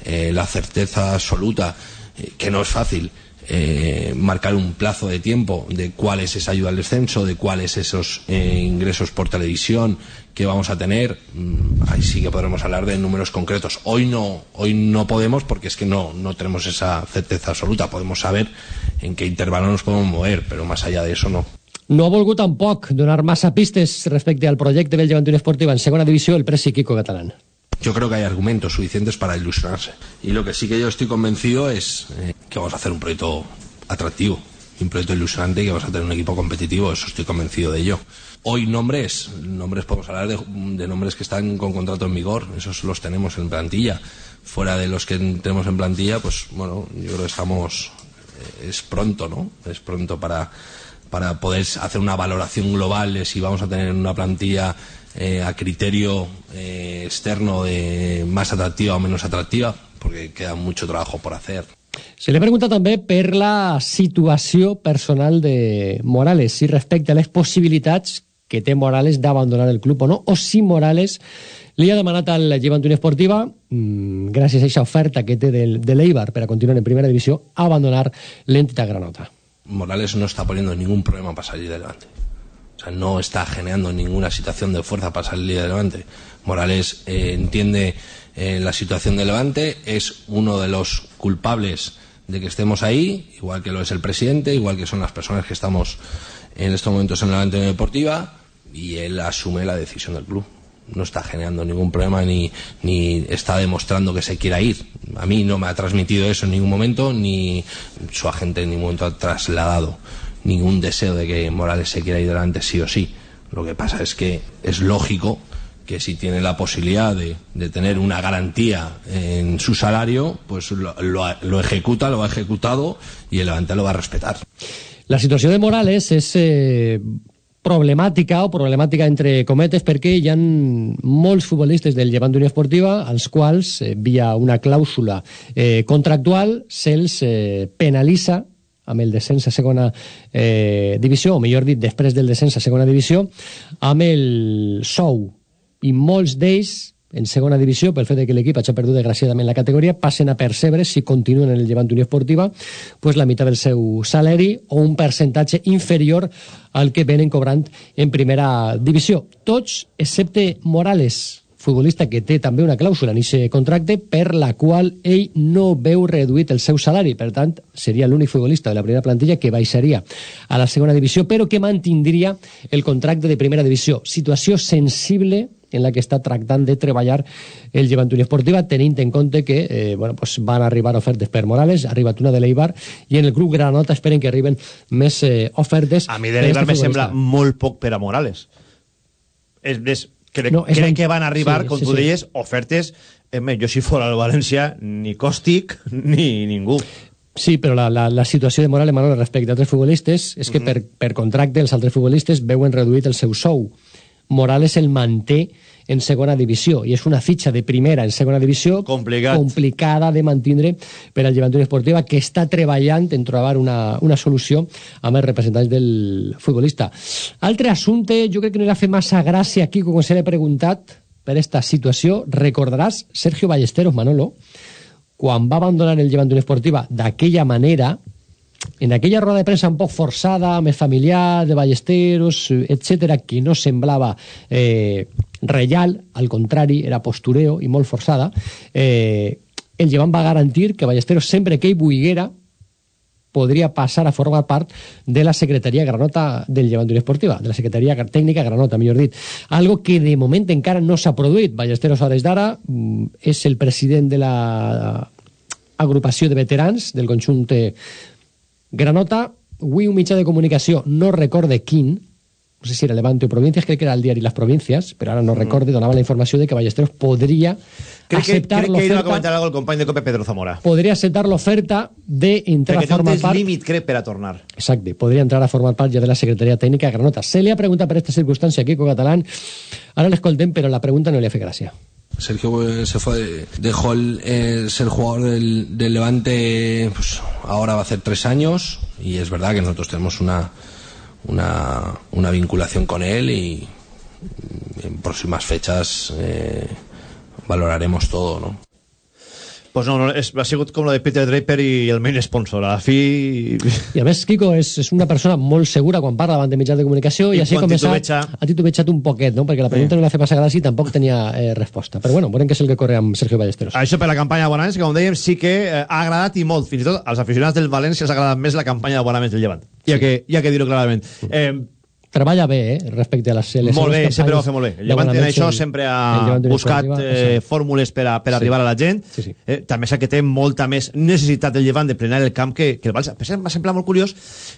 eh, la certeza absoluta, eh, que no es fácil, eh, marcar un plazo de tiempo de cuál es esa ayuda al descenso, de cuáles esos eh, ingresos por televisión que vamos a tener, mmm, ahí sí que podremos hablar de números concretos. Hoy no, hoy no podemos porque es que no, no tenemos esa certeza absoluta. Podemos saber en qué intervalo nos podemos mover, pero más allá de eso no. No ha volgut tampoc donar massa pistes respecte al projecte del Unió Esportiva en segona divisió el presi Quico Catalán. Yo creo que hay argumentos suficientes para ilusionarse. Y lo que sí que yo estoy convencido es eh, que vamos a hacer un proyecto atractivo, un proyecto ilusionante y que vamos a tener un equipo competitivo, eso estoy convencido de ello. Hoy nombres, nombres podemos hablar de, nombres que están con contrato en vigor, esos los tenemos en plantilla. Fuera de los que tenemos en plantilla, pues bueno, yo creo que estamos, eh, es pronto, ¿no? Es pronto para, para poder hacer una valoración global de si vamos a tener una plantilla eh, a criterio eh, externo de más atractiva o menos atractiva, porque queda mucho trabajo por hacer. Se li pregunta també per la situació personal de Morales, si respecte a les possibilitats que té Morales d'abandonar el club o no, o si Morales li ha demanat al Llevant Unió Esportiva, mmm, gràcies a aquesta oferta que té del, de l'Eibar per a continuar en primera divisió, abandonar l'entitat granota. Morales no está poniendo ningún problema para salir delante. No está generando ninguna situación de fuerza para salir de Levante. Morales eh, entiende eh, la situación de Levante, es uno de los culpables de que estemos ahí, igual que lo es el presidente, igual que son las personas que estamos en estos momentos en Levante Deportiva, y él asume la decisión del club. No está generando ningún problema ni, ni está demostrando que se quiera ir. A mí no me ha transmitido eso en ningún momento, ni su agente en ningún momento ha trasladado ningún deseo de que Morales se quiera ir delante sí o sí. Lo que pasa es que es lógico que si tiene la posibilidad de, de tener una garantía en su salario, pues lo, lo, lo, ejecuta, lo ha ejecutado y el Levante lo va a respetar. La situació de Morales és eh, problemàtica o problemàtica entre cometes perquè hi ha molts futbolistes del Llevant d'Unió Esportiva als quals, eh, via una clàusula eh, contractual, se'ls eh, penalitza amb el descens a segona eh, divisió, o millor dit, després del descens a segona divisió, amb el sou. I molts d'ells, en segona divisió, pel fet que l'equip hagi perdut desgraciadament la categoria, passen a percebre, si continuen en el Llevant Unió Esportiva, pues la meitat del seu salari o un percentatge inferior al que venen cobrant en primera divisió. Tots, excepte Morales, futbolista que té també una clàusula en aquest contracte per la qual ell no veu reduït el seu salari. Per tant, seria l'únic futbolista de la primera plantilla que baixaria a la segona divisió, però que mantindria el contracte de primera divisió. Situació sensible en la que està tractant de treballar el Llevant Unió Esportiva, tenint en compte que eh, bueno, pues van arribar ofertes per Morales, ha arribat una de l'Eibar, i en el grup Granota esperen que arriben més eh, ofertes. A mi de l'Eibar me sembla molt poc per a Morales. És, és, crec, No, crec que van arribar, sí, com sí, tu sí. deies, ofertes... Eh, jo si fora el València, ni Còstic, *laughs* ni ningú. Sí, però la, la, la situació de Morales Manolo respecte a altres futbolistes és que per, per contracte els altres futbolistes veuen reduït el seu sou. Morales el manté en segona divisió i és una fitxa de primera en segona divisió Complicat. complicada de mantindre per al Unió Esportiva que està treballant en trobar una, una solució amb els representants del futbolista. Altre assumpte, jo crec que no li ha fet massa gràcia aquí quan se l'he preguntat per esta situació, recordaràs Sergio Ballesteros, Manolo, quan va abandonar el Unió Esportiva d'aquella manera, en aquella roda de premsa un poc forçada, més familiar, de Ballesteros, etc que no semblava eh, real, al contrari, era postureo i molt forçada, eh, el Llevant va garantir que Ballesteros, sempre que ell volguera, podria passar a formar part de la secretaria Granota del Llevant Unió Esportiva, de la secretaria tècnica Granota, millor dit. Algo que de moment encara no s'ha produït. Ballesteros, a hores d'ara, mm, és el president de la agrupació de veterans del conjunt Granota. Avui un mitjà de comunicació, no recorde quin, no sé si era Levante o Provincias, crec que era el diari Las Provincias, però ara no recorde, donava la informació de que Ballesteros podria Crec que, acceptar crec que iba a comentar algo el company de Cope, Pedro Zamora. podria acceptar l'oferta d'entrar a Perquè té un formar temps part límit, crec, per a tornar. Exacte, podria entrar a formar part ja de la Secretaria Tècnica de Granota. Se li ha preguntat per aquesta circumstància a Kiko Catalán, ara l'escoltem, però la pregunta no li ha fet gràcia. Sergio eh, se fue, dejó el, eh, ser jugador del, del Levante, pues ahora va a hacer tres años y es verdad que nosotros tenemos una, una, una vinculación con él y en próximas fechas eh, valoraremos todo, ¿no? Pues no, no és, ha sigut com lo de Peter Draper i el main sponsor. A la fi... I a més, Kiko és, és una persona molt segura quan parla davant de mitjans de comunicació i, I així començat, titubeja- ha titubejar un poquet, no? perquè la pregunta no li ha fet massa gràcia i tampoc tenia eh, resposta. Però bueno, veurem què és el que corre amb Sergio Ballesteros. Això per la campanya de Bonaments, que com dèiem sí que eh, ha agradat i molt, fins i tot als aficionats del València els ha agradat més la campanya de Bonaments del Llevant. Ha, que, ha que dir-ho clarament. Eh, Treballa bé, eh, respecte a les, les molt bé, sempre ho ha fet molt bé. El de Llevant en això sempre ha buscat eh, fórmules per, a, per Sí. arribar a la gent. Sí, sí. Eh, també sé que té molta més necessitat el Llevant de plenar el camp que, que el València. Però em va semblar molt curiós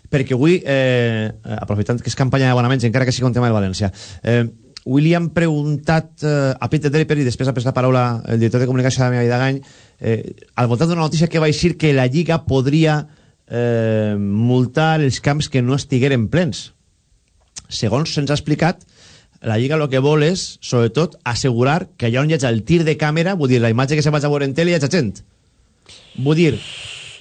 perquè avui, eh, aprofitant que és campanya d'abonaments, encara que sigui un tema del València, eh, avui li han preguntat eh, a Peter Draper i després ha pres la paraula el director de comunicació de la meva vida Gany eh, al voltant d'una notícia que va dir que la Lliga podria eh, multar els camps que no estigueren plens segons se'ns ha explicat, la Lliga el que vol és, sobretot, assegurar que allà on hi hagi el tir de càmera, vull dir, la imatge que se vaig a veure en tele hi hagi gent. Vull dir,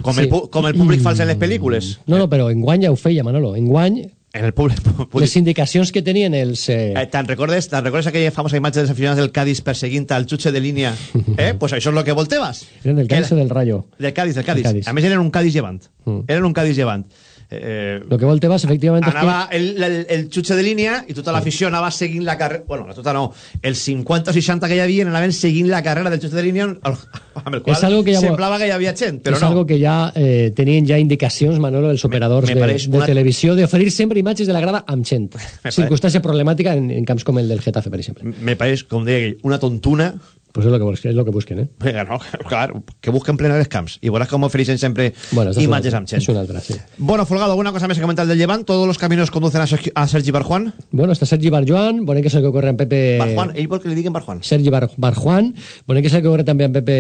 com, Sí. el, com el públic fals en les pel·lícules. No, no, però enguany ja ho feia, Manolo. Enguany, En el *laughs* públic... les indicacions que tenien els... Eh, Eh, Te'n recordes, te'n recordes aquella famosa imatge dels aficionats del Cádiz perseguint al xutxe de línia? *laughs* Eh? pues això és el que vol Tebas. eren del Cádiz o del Rayo? Del Cádiz, del Cádiz. Del Cádiz. A més, eren un Cádiz llevant. Mm. Eren un Cádiz llevant. Eh, Lo que vol Tebas, efectivament, anava és el, el, el xutxe de línia i tota l'afició anava seguint la carrera... Bueno, la tota no. Els 50 o 60 que hi havia anaven seguint la carrera del xutxe de línia amb el qual *laughs* És algo que ja- semblava que hi havia gent, que però és no. algo que ja eh, tenien ja indicacions, Manolo, els operadors me de, pareix de una- televisió, d'oferir sempre imatges de la grada amb gent. *laughs* Circumstància problemàtica en, en camps com el del Getafe, per exemple. Me pareix, com deia ell, una tontuna Pues és lo que, vols- és lo que busquen, eh? Vinga, no, *laughs* clar, que busquen plenar els camps i veuràs com ofereixen sempre Bueno, imatges amb gent. És una altra, sí. Bueno, Folgado, ¿alguna cosa más que comentar del Llevant? ¿Todos los caminos conducen a Sergi, a Sergi Barjuan? Bueno, està Sergi Barjuan, volem que és el que ocorre amb Pepe... Barjuan, ell vol que li diguin Barjuan. Sergi Bar Barjuan, volem que és el que ocorre també amb Pepe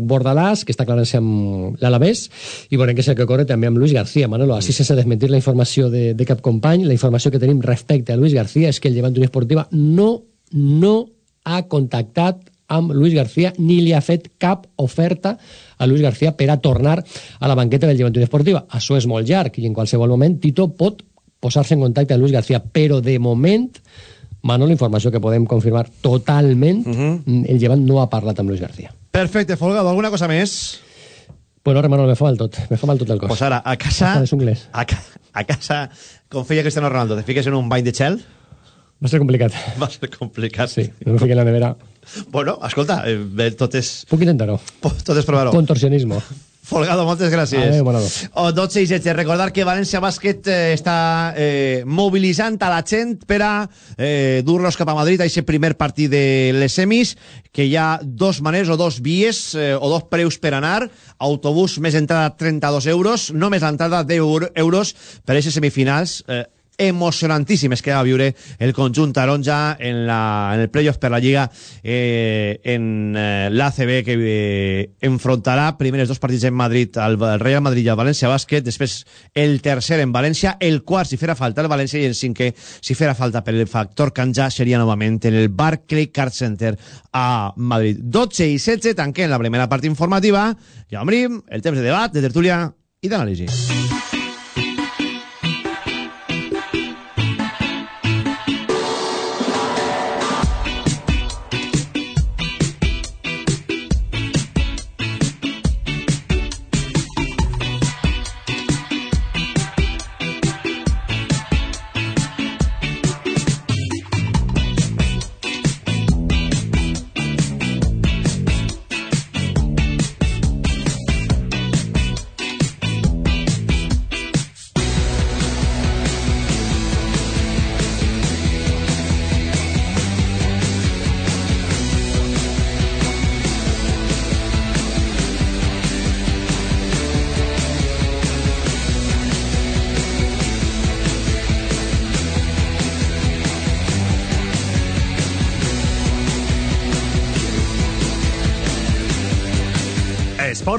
Bordalàs, que està aclarant-se amb l'Alavés, i volem que és el que ocorre també amb Luis García. Manolo, així sense desmentir la informació de, de cap company, la informació que tenim respecte a Luis García és que el Llevant Unió Esportiva no, no ha contactat amb Luis García ni li ha fet cap oferta a Luis García per a tornar a la banqueta del Unió Esportiva. Això és molt llarg i en qualsevol moment Tito pot posar-se en contacte amb Luis García, però de moment Manolo, informació que podem confirmar totalment, el Llevant no ha parlat amb Luis García. Perfecte, Folgado, ¿alguna cosa més? Bueno, res, Manolo, me fa mal tot, me fa mal tot el cos. Pues ara, a casa... A, ca- a casa, com feia Cristiano Ronaldo, te fiques en un bany de gel Va ser complicat. Va ser complicat. Sí, no me fiqué en la nevera. Bueno, escolta, eh, bé, tot és... Puc intentar-ho. Tot és provar-ho. Contorsionismo. Folgado, moltes gràcies. Adéu, bona hora. O 12 i 16. Recordar que València Bàsquet eh, està eh, mobilitzant a la gent per a eh, dur-los cap a Madrid a aquest primer partit de les semis, que hi ha dos maneres o dos vies eh, o dos preus per anar. Autobús més entrada 32 euros, només l'entrada 10 euros per a aquestes semifinals. Eh, emocionantíssimes que va viure el conjunt taronja en, la, en el playoff per la Lliga eh, en eh, l'ACB que eh, enfrontarà primers dos partits en Madrid al, al Real Madrid i al València Bàsquet després el tercer en València el quart si farà falta el València i el cinquè si farà falta per el factor Canja seria novament en el Barclay Card Center a Madrid. 12 i 16 tanquem la primera part informativa. I obrim el temps de debat, de tertúlia i d'anàlisi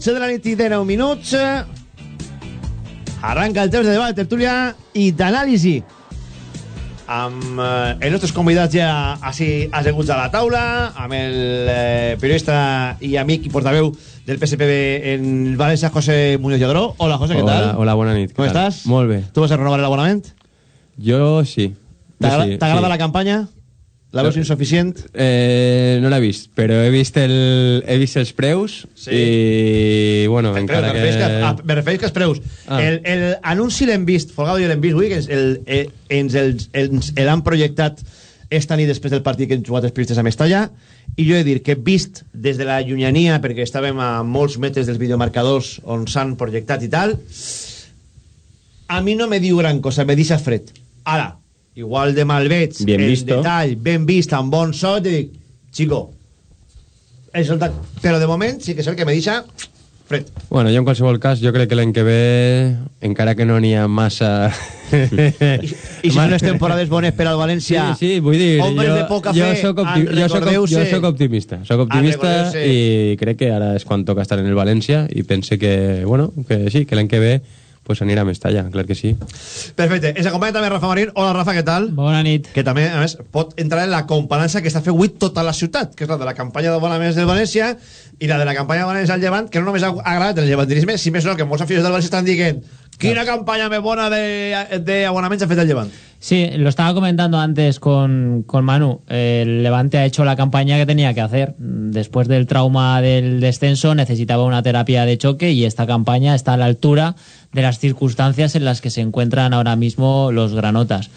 12 de la nit i 19 minuts arranca el temps de debat, tertúlia i d'anàlisi amb eh, els nostres convidats ja així asseguts a la taula amb el eh, periodista i amic i portaveu del PSPB en València, José Muñoz Lladró. Hola, José, què tal? hola, bona nit. Com estàs? Molt bé. Tu vas a renovar l'abonament? Jo sí. T'agrada sí, sí. la campanya? La veus insuficient? Eh, no l'he vist, però he vist, el, he vist els preus Sí. i, bueno, Preus, encara me que... Ah, me refereix que els preus. Ah. El, el anunci l'hem vist, Folgado i l'hem vist, avui, que ens el, eh, ens el, l'han projectat esta nit després del partit que hem jugat els periodistes a Mestalla, i jo he de dir que vist des de la llunyania, perquè estàvem a molts metres dels videomarcadors on s'han projectat i tal, a mi no me diu gran cosa, me deixa fred. Ara, igual de mal veig, Bien en visto. detall, ben vist, amb bon so, te dic, soltat... Però de moment sí que és el que me deixa fred. Bueno, jo en qualsevol cas, jo crec que l'any que ve, encara que no n'hi ha massa... I, I si són les temporades bones per al València... Sí, sí, vull dir, hombres jo, de poca jo, fe, soc opti jo, soc, jo soc optimista. Soc optimista recordeu-se- i crec que ara és quan toca estar en el València i pense que, bueno, que sí, que l'any que ve pues anirà a Mestalla, clar que sí. Perfecte. Ens acompanya també Rafa Marín. Hola, Rafa, què tal? Bona nit. Que també, a més, pot entrar en la comparança que està fent avui tota la ciutat, que és la de la campanya d'abonaments del València i la de la campanya d'abonaments al Llevant, que no només ha agradat el llevantinisme, si més no, que molts aficionats del València estan dient quina campanya més bona de- d'abonaments ha fet el Llevant. Sí, lo estaba comentando antes con, con Manu. El Levante ha hecho la campaña que tenía que hacer. Después del trauma del descenso necesitaba una terapia de choque y esta campaña está a la altura de las circunstancias en las que se encuentran ahora mismo los granotas.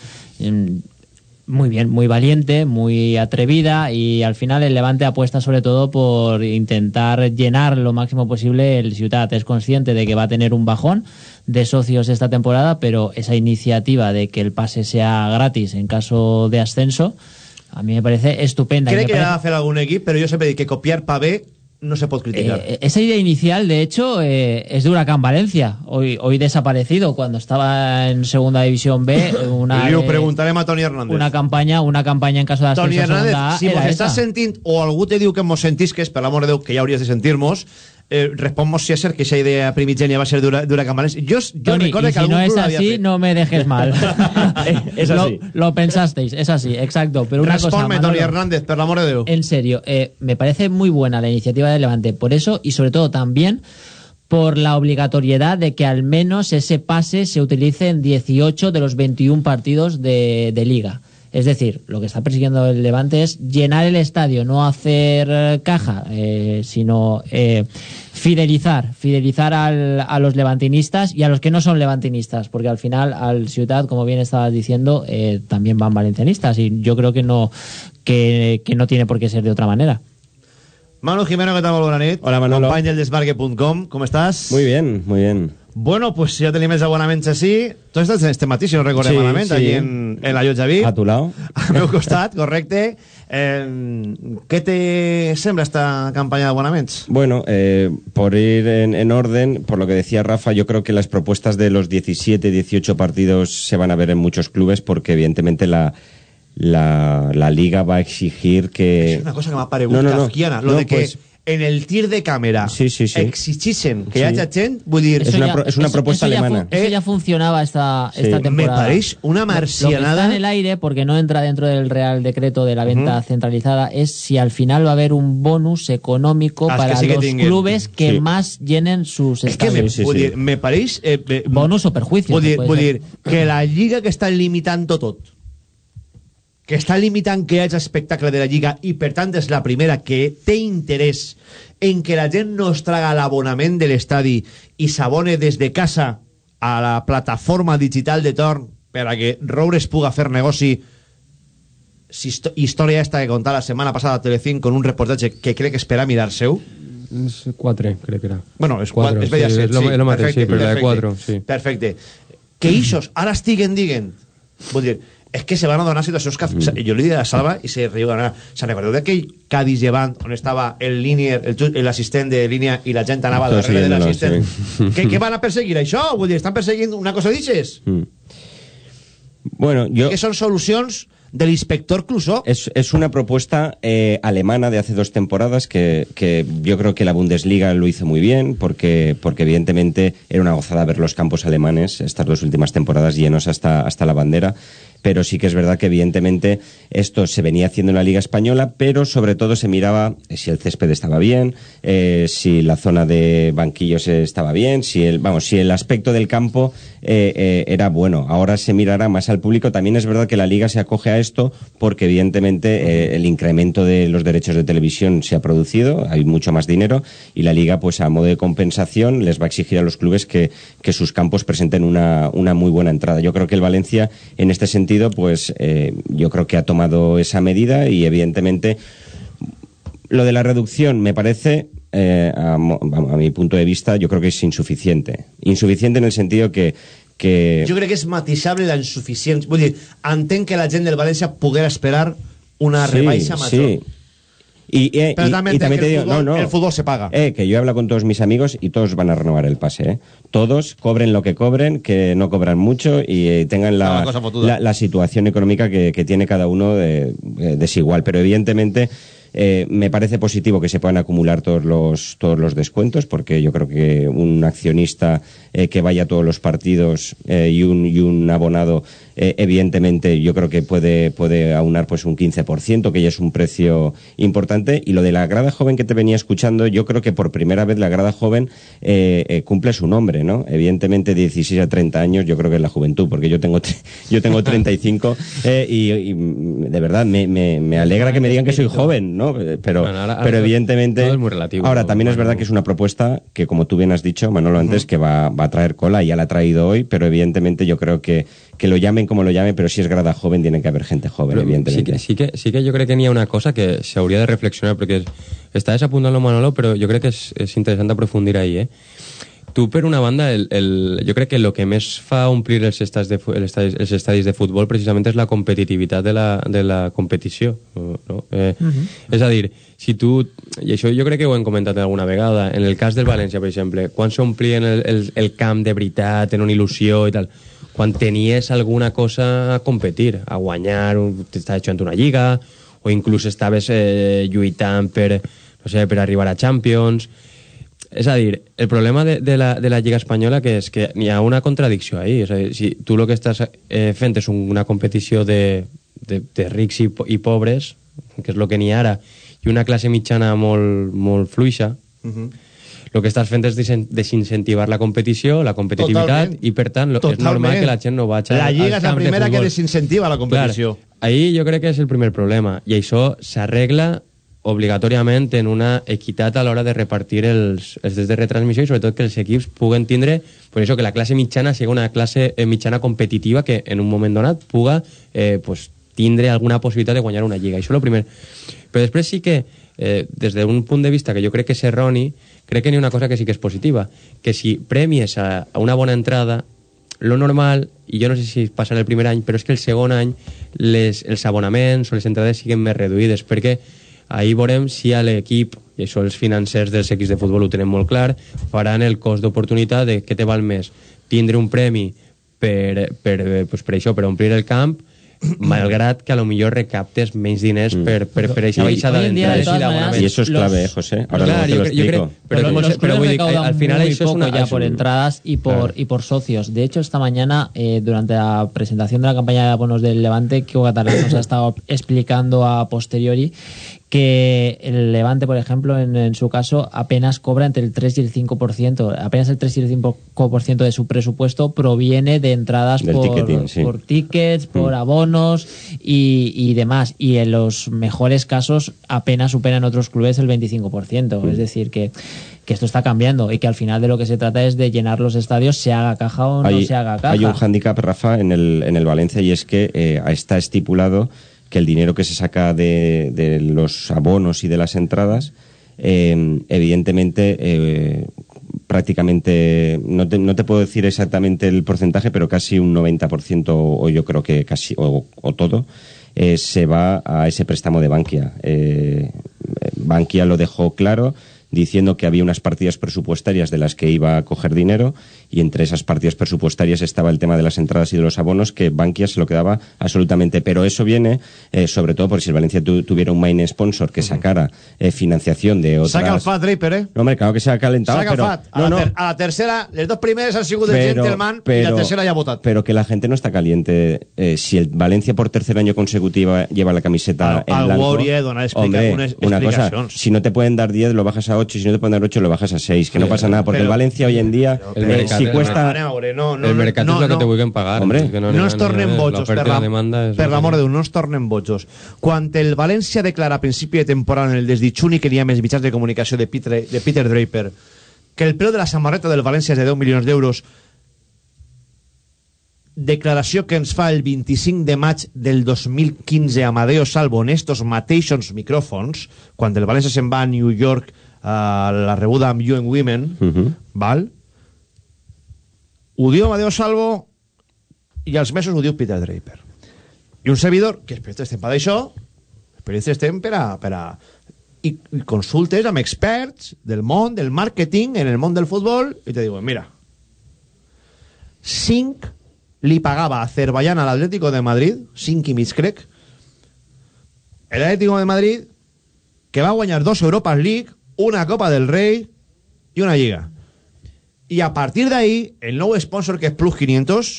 Muy bien, muy valiente, muy atrevida y al final el Levante apuesta sobre todo por intentar llenar lo máximo posible el Ciudad. Es consciente de que va a tener un bajón de socios esta temporada, pero esa iniciativa de que el pase sea gratis en caso de ascenso, a mí me parece estupenda. Cree me que parece- hacer algún equipo, pero yo siempre digo que copiar B no se puede criticar. Eh, esa idea inicial, de hecho, eh, es de Huracán Valencia, hoy, hoy desaparecido, cuando estaba en Segunda División B, *coughs* una, eh, preguntarem a Toni Hernández. una campaña, una campaña en caso de a segunda Hernández, A si era mos esa. estàs sentint o algú te diu que mos sentisques, per l'amor de Déu, que ja hauries de sentir-mos, eh, és cert que aquesta idea primigènia va ser d'Hura- d'Huracan València. Jo, jo Toni, recordo que si algun no es así, no me dejes mal. *laughs* Es así. Lo, lo pensasteis, es así, exacto. Pero una Responme, Manolo, Hernández, per l'amor de Déu. En serio, eh, me parece muy buena la iniciativa de Levante por eso y sobre todo también por la obligatoriedad de que al menos ese pase se utilice en 18 de los 21 partidos de, de liga. Es decir, lo que está persiguiendo el Levante es llenar el estadio, no hacer eh, caja, eh, sino eh, fidelizar, fidelizar al- a los levantinistas y a los que no son levantinistas, porque al final al Ciudad, como bien estabas diciendo, eh, también van valencianistas y yo creo que no, que, que no tiene por qué ser de otra manera. Manu Jimeno, ¿qué tal? Nit. Hola, Manolo. Company del desmarque.com, ¿cómo estás? Muy bien, muy bien. Bueno, pues ya tenim els abonaments així. Tu estàs este matí, si no recordem Sí, malament, sí. allí en, en la Llotja VIP. A tu lado. *laughs* Al meu costat, correcte. Eh, què te sembla esta campanya d'abonaments? Bueno, eh, por ir en, en orden, por lo que decía Rafa, yo creo que las propuestas de los 17, 18 partidos se van a ver en muchos clubes porque evidentemente la, la, la liga va a exigir que... És una cosa que m'ha paregut No, no, no. kafkiana, lo No, de que pues- en el tir de càmera Sí, sí, sí. exigixen que Sí. hi hagi gent, vull dir... Es una pro- es una propuesta ya alemana. fu- eso ya funcionaba esta, Sí. esta Me temporada. parece una Lo- Lo, que marcianada. está en el aire, porque no entra dentro del Real Decreto de la venta Ujú. centralizada, es si al final va a haber un bonus económico es para sí que los tinguen. clubes que Sí. más llenen sus És que me, estadios. vull dir, me pareix... Eh, eh, Bonus o perjuicio. Vull dir que la Lliga que està limitant tot, que està limitant que hi hagi espectacle de la Lliga i per tant és la primera que té interès en que la gent no es traga l'abonament de l'estadi i s'abone des de casa a la plataforma digital de torn per a que Roures puga fer negoci si història esta que contà la setmana passada a Telecinco con un reportatge que crec que espera mirar seu Es cuatro, creo que era. Bueno, cuatro, es Mediaset, sí, es lo- sí, lo mateix, perfecte, sí, pero la de perfecte, cuatro, sí. Perfecte. Que ixos ara estiguen diguen, vull dir, és que se van a donar situacions que... Mm. Jo li dic a Salva i se riu d'anar. Se'n recordeu d'aquell Cádiz llevant on estava el línier, l'assistent de línia i la gent anava Todo darrere de l'assistent? sí. Que, que van a perseguir això? Vull dir, estan perseguint una cosa d'ixes? Mm. Bueno, yo... Que són solucions del inspector Clusó. Es, es una propuesta eh, alemana de hace dos temporadas que, que yo creo que la Bundesliga lo hizo muy bien porque, porque evidentemente era una gozada ver los campos alemanes estas dos últimas temporadas llenos hasta, hasta la bandera. Pero sí que es verdad que evidentemente esto se venía haciendo en la Liga Española, pero sobre todo se miraba eh, si el césped estaba bien, eh, si la zona de banquillos estaba bien, si el, vamos, si el aspecto del campo eh, eh, era bueno. Ahora se mirará más al público. También es verdad que la Liga se acoge a esto porque evidentemente el incremento de los derechos de televisión se ha producido, hay mucho más dinero y la Liga pues a modo de compensación les va a exigir a los clubes que, que sus campos presenten una, una muy buena entrada. Yo creo que el Valencia en este sentido pues eh, yo creo que ha tomado esa medida y evidentemente lo de la reducción me parece, eh, a, mi punto de vista, yo creo que es insuficiente. Insuficiente en el sentido que... que Jo crec que és matisable la insuficiència. Vull dir, entenc que la gent del València poguera esperar una Sí, rebaixa major. sí. Y, eh, Pero y- también y te- también digo, fútbol- no, no. el fútbol se paga. Eh, que yo he hablado con todos mis amigos y todos van a renovar el pase, ¿eh? Todos cobren lo que cobren, que no cobran mucho y eh, tengan la, la, la situación económica que, que tiene cada uno de- eh, desigual. Pero evidentemente eh, me parece positivo que se puedan acumular todos los, todos los descuentos, porque yo creo que un accionista eh, que vaya a todos los partidos eh, y, un, y un abonado, eh, evidentemente yo creo que puede, puede aunar pues un 15%, que ya es un precio importante. Y lo de la grada joven que te venía escuchando, yo creo que por primera vez la grada joven eh, eh, cumple su nombre, ¿no? Evidentemente 16 a 30 años yo creo que es la juventud, porque yo tengo, *laughs* yo tengo 35 eh, y, y, de verdad me, me, me alegra que me digan que soy joven, ¿no? Pero, Bueno, ahora- ahora pero evidentemente... todo es muy relativo, Ahora, también es verdad que es una propuesta que, como tú bien has dicho, Manolo, antes, que va, va a traer cola, y ya la ha traído hoy, pero evidentemente yo creo que, que lo llamen como lo llamen, pero si es grada joven, tiene que haber gente joven, Però sí evidentemente. que, sí, que, sí que jo crec que n'hi ha una cosa que s'hauria de reflexionar, perquè estaves apuntant-lo, Manolo, però jo crec que és, és interessant aprofundir ahí, eh? Tu, per una banda, el, el, jo crec que el que més fa omplir els estadis de, els estadis, els estadis de futbol precisament és la competitivitat de la, de la competició. No? Eh, Mhm. És a dir, si tu... I això jo crec que ho hem comentat alguna vegada. En el cas del València, per exemple, quan s'omplien el, el, el camp de veritat, en una il·lusió i tal, quan tenies alguna cosa a competir, a guanyar, t'estaves jugant una lliga, o inclús estaves eh, lluitant per, no sé, per arribar a Champions... És a dir, el problema de, de, la, de la Lliga Espanyola que és que hi ha una contradicció ahí. És a dir, si tu el que estàs eh, fent és una competició de, de, de rics i, i pobres, que és el que n'hi ha ara, i una classe mitjana molt, molt fluixa, el que estàs fent és desincentivar la competició, la competitivitat, Totalment. i per tant lo- és normal que la gent no vagi La Lliga és la primera que desincentiva la competició. Clar, ahí jo crec que és el primer problema, i això s'arregla obligatòriament en una equitat a l'hora de repartir els, els drets de retransmissió i sobretot que els equips puguen tindre pues això, que la classe mitjana sigui una classe eh, mitjana competitiva que en un moment donat puga eh, pues, tindre alguna possibilitat de guanyar una lliga. Això és el primer. Però després sí que, eh, des d'un punt de vista que jo crec que és erroni, crec que n'hi ha una cosa que sí que és positiva, que si premies a, a una bona entrada, lo normal, i jo no sé si passarà el primer any, però és que el segon any les, els abonaments o les entrades siguin més reduïdes, perquè ahir veurem si a l'equip, i això els financers dels equips de futbol ho tenen molt clar, faran el cost d'oportunitat de què te val més, tindre un premi per, per, eh, pues per això, per omplir el camp, *clears throat* malgrat que a lo millor recaptes menys diners per, per, per aquesta I- baixada d'entrades i d'abonaments. Y eso es clave, José. Ahora Claro, luego te lo creo- explico. pero los, hemos- los pero decir, recaudan al final muy eso es poco una- ya por un- entradas y por Claro. y por socios. De hecho, esta mañana, eh, durante la presentación de la campaña de abonos del Levante, Kiko Catalán nos ha estado explicando a posteriori que el Levante, por ejemplo, en, en su caso, apenas cobra entre el 3 y el 5%. Apenas el 3 y el 5% de su presupuesto proviene de entradas por, ticketing, sí. por tickets, por Mm. abonos y, y demás. Y en los mejores casos apenas superan otros clubes el 25%. Mm. Es decir, que, que esto está cambiando y que al final de lo que se trata es de llenar los estadios, se haga caja o no se haga caja. hay un hándicap, Rafa, en el, en el Valencia y es que eh, está estipulado que el dinero que se saca de, los abonos y de las entradas, eh, evidentemente, eh, prácticamente, no te, no te puedo decir exactamente el porcentaje, pero casi un 90% o yo creo que casi, o, o todo, eh, se va a ese préstamo de Bankia. Eh, Bankia lo dejó claro diciendo que había unas partidas presupuestarias de las que iba a coger dinero y entre esas partidas presupuestarias estaba el tema de las entradas y de los abonos que Bankia se lo quedaba absolutamente. Pero eso viene eh, sobre todo por si el Valencia tu- tuviera un main sponsor que sacara eh, financiación de otras... Saca el FAT, Draper, eh? No, hombre, claro que se ha calentado, Saca el pero... FAT. A, no, la no, ter- a la tercera, les dos primeres han sido de Gentleman y la tercera ya votat. pero que la gente no está caliente. Eh, si el Valencia por tercer año consecutivo lleva la camiseta Al- en blanco... de donar hombre, una cosa, si no te pueden dar 10 lo bajas a 8, si no te pueden dar 8 lo bajas a 6, que no pasa nada, porque pero- el Valencia hoy en día, El mercat- si cuesta... Anem a veure, no, no, el mercat no, és el que no. te vulguin pagar. Hombre, que No, ha- es tornen bojos, per la- la demanda és per l'amor de Déu, no es tornen bojos. Quan el València declara a principi de temporada en el desditxuni que n'hi ha més mitjans de comunicació de Peter, de Peter Draper que el preu de la samarreta del València és de 10 milions d'euros declaració que ens fa el 25 de maig del 2015 Amadeo Salvo en estos mateixos micròfons quan el València se'n va a New York a la rebuda amb UN Women Mhm. val? Ho diu Amadeo Salvo i als mesos ho diu Peter Draper. I un servidor que periodistes estem per això periodistes estem per a, per a i, i consultes amb experts del món del màrqueting en el món del futbol i te diuen mira 5 li pagava a Azerbaiyán a l'Atlético de Madrid 5 i mig crec l'Atlético de Madrid que va guanyar dos Europas League una Copa del Rei i una Lliga i a partir d'ahí el nou sponsor que és Plus 500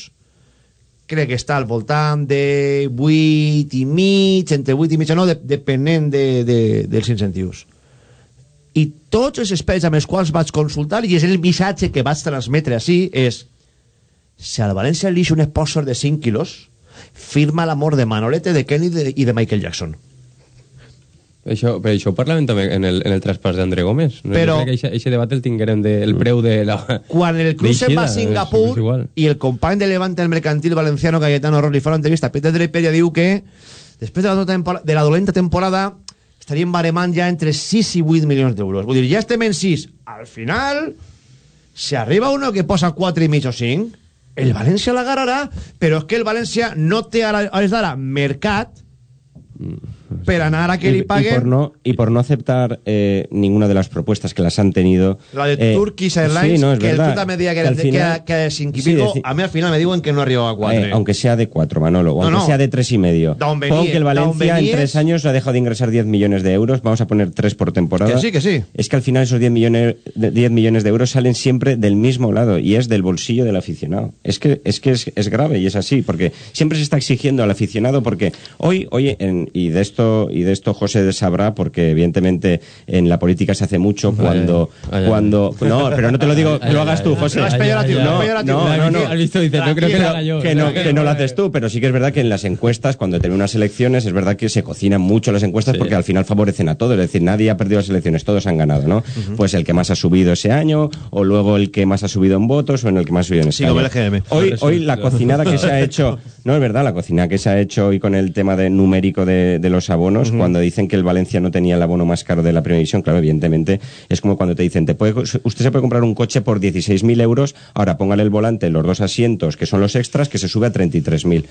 crec que està al voltant de 8 i mig, entre 8 i mig no, de, depenent de, de, dels incentius. I tots els experts amb els quals vaig consultar i és el missatge que vaig transmetre així és si al València li un sponsor de 5 quilos firma l'amor de Manolete, de Kenny de, i de Michael Jackson Això, però això ho parlàvem també en el, en el traspàs d'André Gómez. No? Però- Jo crec que aquest debat el tinguérem del preu de la... Quan el club se'n va a és- és Singapur igual. i el company de Levante el mercantil valenciano Cayetano Ros li fa una entrevista a Peter Draper ja diu que després de la, tempora- de la dolenta temporada estaríem baremant ja entre 6 i 8 milions d'euros. Vull dir, ja estem en 6. Al final, si arriba uno que posa 4 i mig o 5, el València l'agarrarà, però és que el València no té ara, a hores d'ara mercat per anar a que y, li y paguen por no y por no aceptar eh, ninguna de las propuestas que las han tenido La de eh, Turkish Airlines, sí, no, es que verdad, el puta me diga que, que al que, final- que, cinco y sí, a mí al final me diuen que no arriba a 4. Eh, aunque sea de cuatro, Manolo, o No, aunque no. sea de tres y medio. Da un Pon venies, que el Valencia en tres años ha dejado de ingresar 10 millones de euros, vamos a poner tres por temporada. Que sí, que sí. Es que al final esos 10 millones, de, 10 millones de euros salen siempre del mismo lado y es del bolsillo del aficionado. Es que es, que es, es grave y es así, porque siempre se está exigiendo al aficionado, porque hoy, hoy en- y de esto y de esto José sabrá, porque evidentemente en la política se hace mucho cuando, ay, ay. cuando, no, pero no te lo digo que lo hagas tú, José. No, es peyorativo, No, no, no, no. Has visto, dice, no creo que lo haga yo. Que no, que no lo haces tú, pero sí que es verdad que en las encuestas, cuando terminan unas elecciones, es verdad que se cocinan mucho las encuestas porque al final favorecen a todos. Es decir, nadie ha perdido las elecciones, todos han ganado, ¿no? Pues el que más ha subido ese año, o luego el que más ha subido en votos, o en el que más ha subido en Sí, GM. Hoy, hoy la cocinada que se ha *laughs* hecho, no es verdad, la cocinada que se ha hecho hoy con el tema de numérico de, de los abonos, cuando dicen que el Valencia no tenía el abono más caro de la primera división, claro, evidentemente, es como cuando te dicen, te puede, usted se puede comprar un coche por 16.000 euros, ahora póngale el volante, los dos asientos, que son los extras, que se sube a 33.000.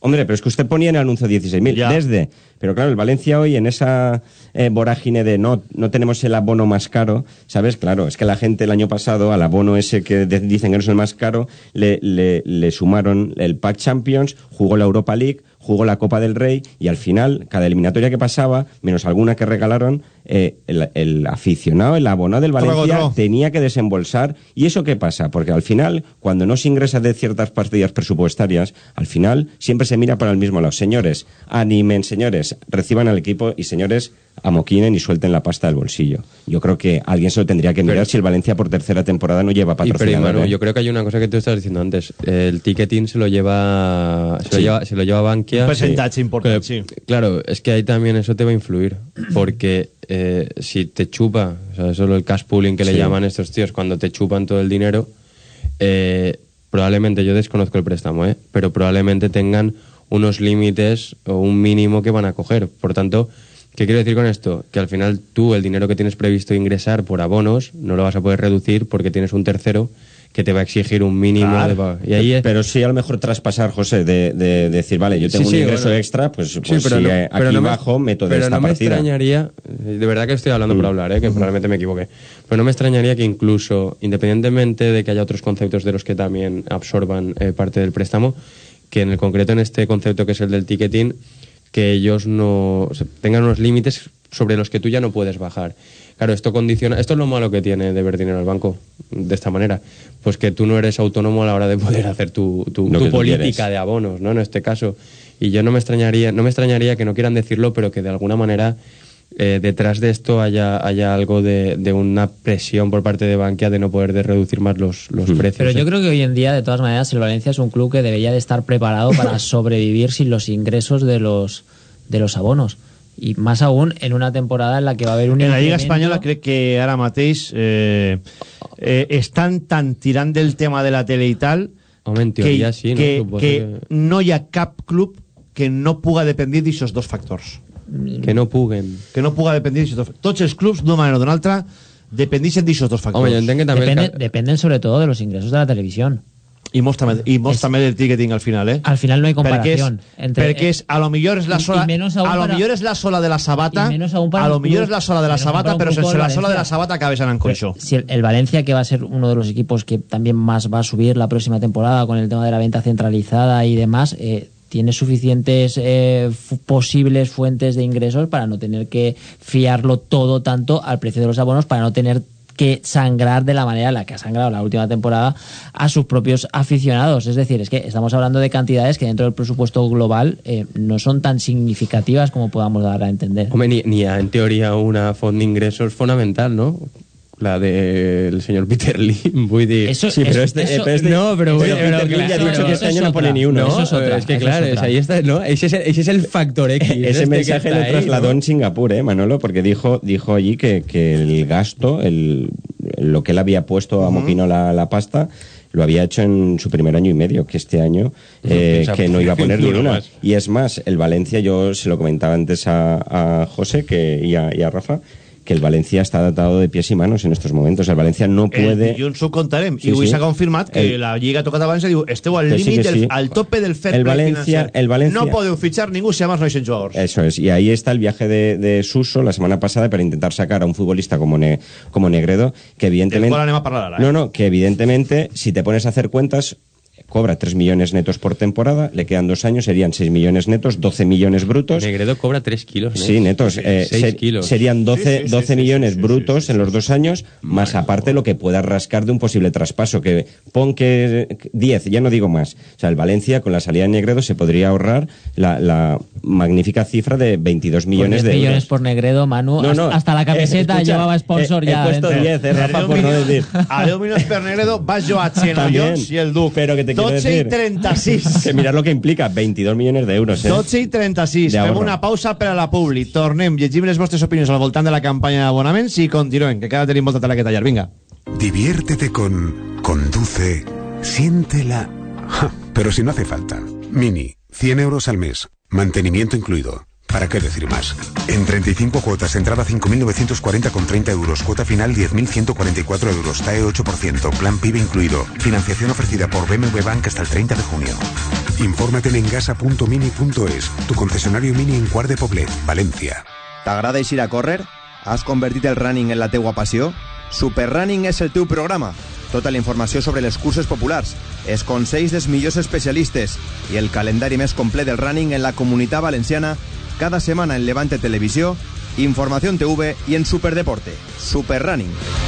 Hombre, pero es que usted ponía en el anuncio 16.000, Ya. desde. Pero claro, el Valencia hoy en esa eh, vorágine de no, no tenemos el abono más caro, ¿sabes? Claro, es que la gente el año pasado al abono ese que de- dicen que no es el más caro, le, le, le sumaron el Pack Champions, jugó la Europa League, jugó la Copa del Rey y al final, cada eliminatoria que pasaba, menos alguna que regalaron, eh, el, el aficionado, el abonado del Valencia tenía que desembolsar. ¿Y eso qué pasa? Porque al final, cuando no se ingresa de ciertas partidas presupuestarias, al final siempre se mira para el mismo lado. Señores, animen, señores, reciban al equipo y señores, amoquinen y suelten la pasta del bolsillo. Yo creo que alguien se lo tendría que mirar Pero- si el Valencia por tercera temporada no lleva pero, patrocinador. Manu, ¿eh? yo creo que hay una cosa que tú estabas diciendo antes. El ticketing se lo lleva se, lo Sí. lleva, se lo lleva Bankia. Un porcentaje importante, Que, sí. Claro, es que ahí también eso te va a influir. Porque eh, si te chupa, o sea, solo el cash pooling que le llaman estos tíos, cuando te chupan todo el dinero, eh, probablemente, yo desconozco el préstamo, ¿eh? pero probablemente tengan unos límites o un mínimo que van a coger. Por tanto, ¿qué quiero decir con esto? Que al final tú el dinero que tienes previsto ingresar por abonos no lo vas a poder reducir porque tienes un tercero que te va a exigir un mínimo Claro. de. Y ahí es- Pero sí, a lo mejor traspasar, José, de, de decir, vale, yo Sí, tengo sí, un ingreso bueno. extra, pues, Sí, pues pero si no- eh, pero aquí no me- bajo meto de pero esta no me partida. extrañaría, de verdad que estoy hablando por hablar, eh, que probablemente me equivoque, pero no me extrañaría que incluso, independientemente de que haya otros conceptos de los que también absorban eh, parte del préstamo, que en el concreto en este concepto que es el del ticketing, que ellos no o sea, tengan unos límites sobre los que tú ya no puedes bajar. Claro, esto condiciona, esto es lo malo que tiene de ver dinero al banco de esta manera, pues que tú no eres autónomo a la hora de poder hacer tu, tu- tu política de abonos, ¿no? En este caso. Y yo no me extrañaría, no me extrañaría que no quieran decirlo, pero que de alguna manera eh, detrás de esto haya, haya algo de, de una presión por parte de Bankia de no poder de reducir más los, los precios. Pero ¿eh? yo creo que hoy en día, de todas maneras, el Valencia es un club que debería de estar preparado para *coughs* sobrevivir sin los ingresos de los, de los abonos. Y más aún en una temporada en la que va a haber un En la Lliga Espanyola crec que ara mateix eh, eh, estan tan tirant del tema de la tele i tal Home, en que, teoria sí, no? que, Suposo que que- no hi ha cap club que no puga dependre d'aixòs dos factors. Que no puguen. Que no puga dependre d'aixòs dos factors. Tots els clubs, d'una manera o d'una altra, dependixen d'aixòs dos factors. Home, jo entenc que també... el Depende- ca- dependen sobre todo de los ingresos de la televisión. I molts també, i molts És- també del ticketing al final, eh? Al final no hay comparación. Perquè és, entre- perquè és, a lo millor és la y- y sola, a lo millor és la sola de la sabata, y a lo millor club- és la sola de la sabata, club sense la sola de la sabata acabes con això. Si el, el Valencia, que va a ser uno de los equipos que también más va a subir la próxima temporada con el tema de la venta centralizada y demás, eh, tiene suficientes eh, posibles fuentes de ingresos para no tener que fiarlo todo tanto al precio de los abonos, para no tener que sangrar de la manera en la que ha sangrado la última temporada a sus propios aficionados. Es decir, es que estamos hablando de cantidades que dentro del presupuesto global eh, no son tan significativas como podamos dar a entender. Home, ni, ha, en teoria una font d'ingressos fonamental, no? La del señor Peter *laughs* Lim, voy de... Eso- sí, pero eso- este, eso- este- no, pero bueno, Peter pero Lim ya ha claro, dicho que este año es no pone ni uno. Eso es otra, Es que eso claro, es ahí está, ¿no? Ese es, el, ese es el factor X. *laughs* Ese este mensaje lo ahí, trasladó ¿no? en Singapur, ¿eh, Manolo? Porque dijo, dijo allí que, que el gasto, el, lo que él había puesto a Moquino la, la pasta, lo había hecho en su primer año y medio, que este año eh, que no iba a poner *laughs* ni una. Y es más, el Valencia, yo se lo comentaba antes a, a José que, y, a, y a Rafa, que el Valencia está atado de pies y manos en estos momentos. El Valencia no El puede... dilluns ho contarem. Sí, I avui sí. s'ha confirmat que El- la Lliga ha tocat abans i diu esteu al sí, límit, del- sí. al tope del fair El Valencia- financer. el Valencia- No podeu fichar ningú si además no hay jugadors. Eso es, y ahí está el viaje de, de Suso la semana pasada para intentar sacar a un futbolista como, Ne- como Negredo, que evidentemente... Del cual anem a parlar ara, eh? No, no, que evidentemente, si te pones a hacer cuentas, cobra 3 millones netos por temporada, le quedan dos años, serían 6 millones netos, 12 millones brutos. Negredo cobra 3 kilos. ¿no? Sí, netos. eh, 6 ser- kilos. Serían 12, Sí, sí, 12 sí, millones brutos en los dos años, más aparte lo que pueda rascar de un posible traspaso, que pon que 10, ya no digo más. O sea, el Valencia con la salida de Negredo se podría ahorrar la, la magnífica cifra de 22 millones Por 10 de millones euros. por Negredo, Manu. No, hasta, no, hasta la camiseta eh, escucha, llevaba sponsor he- he ya. puesto dentro. 10, eh, Rafa, por no decir. A 10 minuts per Negredo vas jo a También. Xenollots i el Duc. Pero que te 12 i decir 36. *laughs* que mirar lo que implica, 22 millones de euros. ¿eh? 12 i 36. De Fem ahorro. una pausa per a la Publi. Tornem, llegim les vostres opinions al voltant de la campanya d'abonaments i continuem, que cada tenim molta tela que tallar. Vinga. Diviértete con Conduce, siéntela. Ja, pero si no hace falta. Mini, 100 euros al mes. Mantenimiento incluido. ¿Para qué decir más? En 35 cuotas, entrada 5.940 con 30 euros, cuota final 10.144 euros, TAE 8%, plan PIB incluido. Financiación ofrecida por BMW Bank hasta el 30 de junio. Infórmate en engasa.mini.es, tu concesionario Mini en Cuart de Poblet, Valencia. T'agrada eixir a córrer? Has convertit el running en la teua? Super Running és el teu programa. Tota la sobre les curses populars, els consells dels millors especialistes i el calendari més complet del running en la comunitat valenciana cada setmana en Levante Televisió, Informació TV i en Superdeporte. Super Running.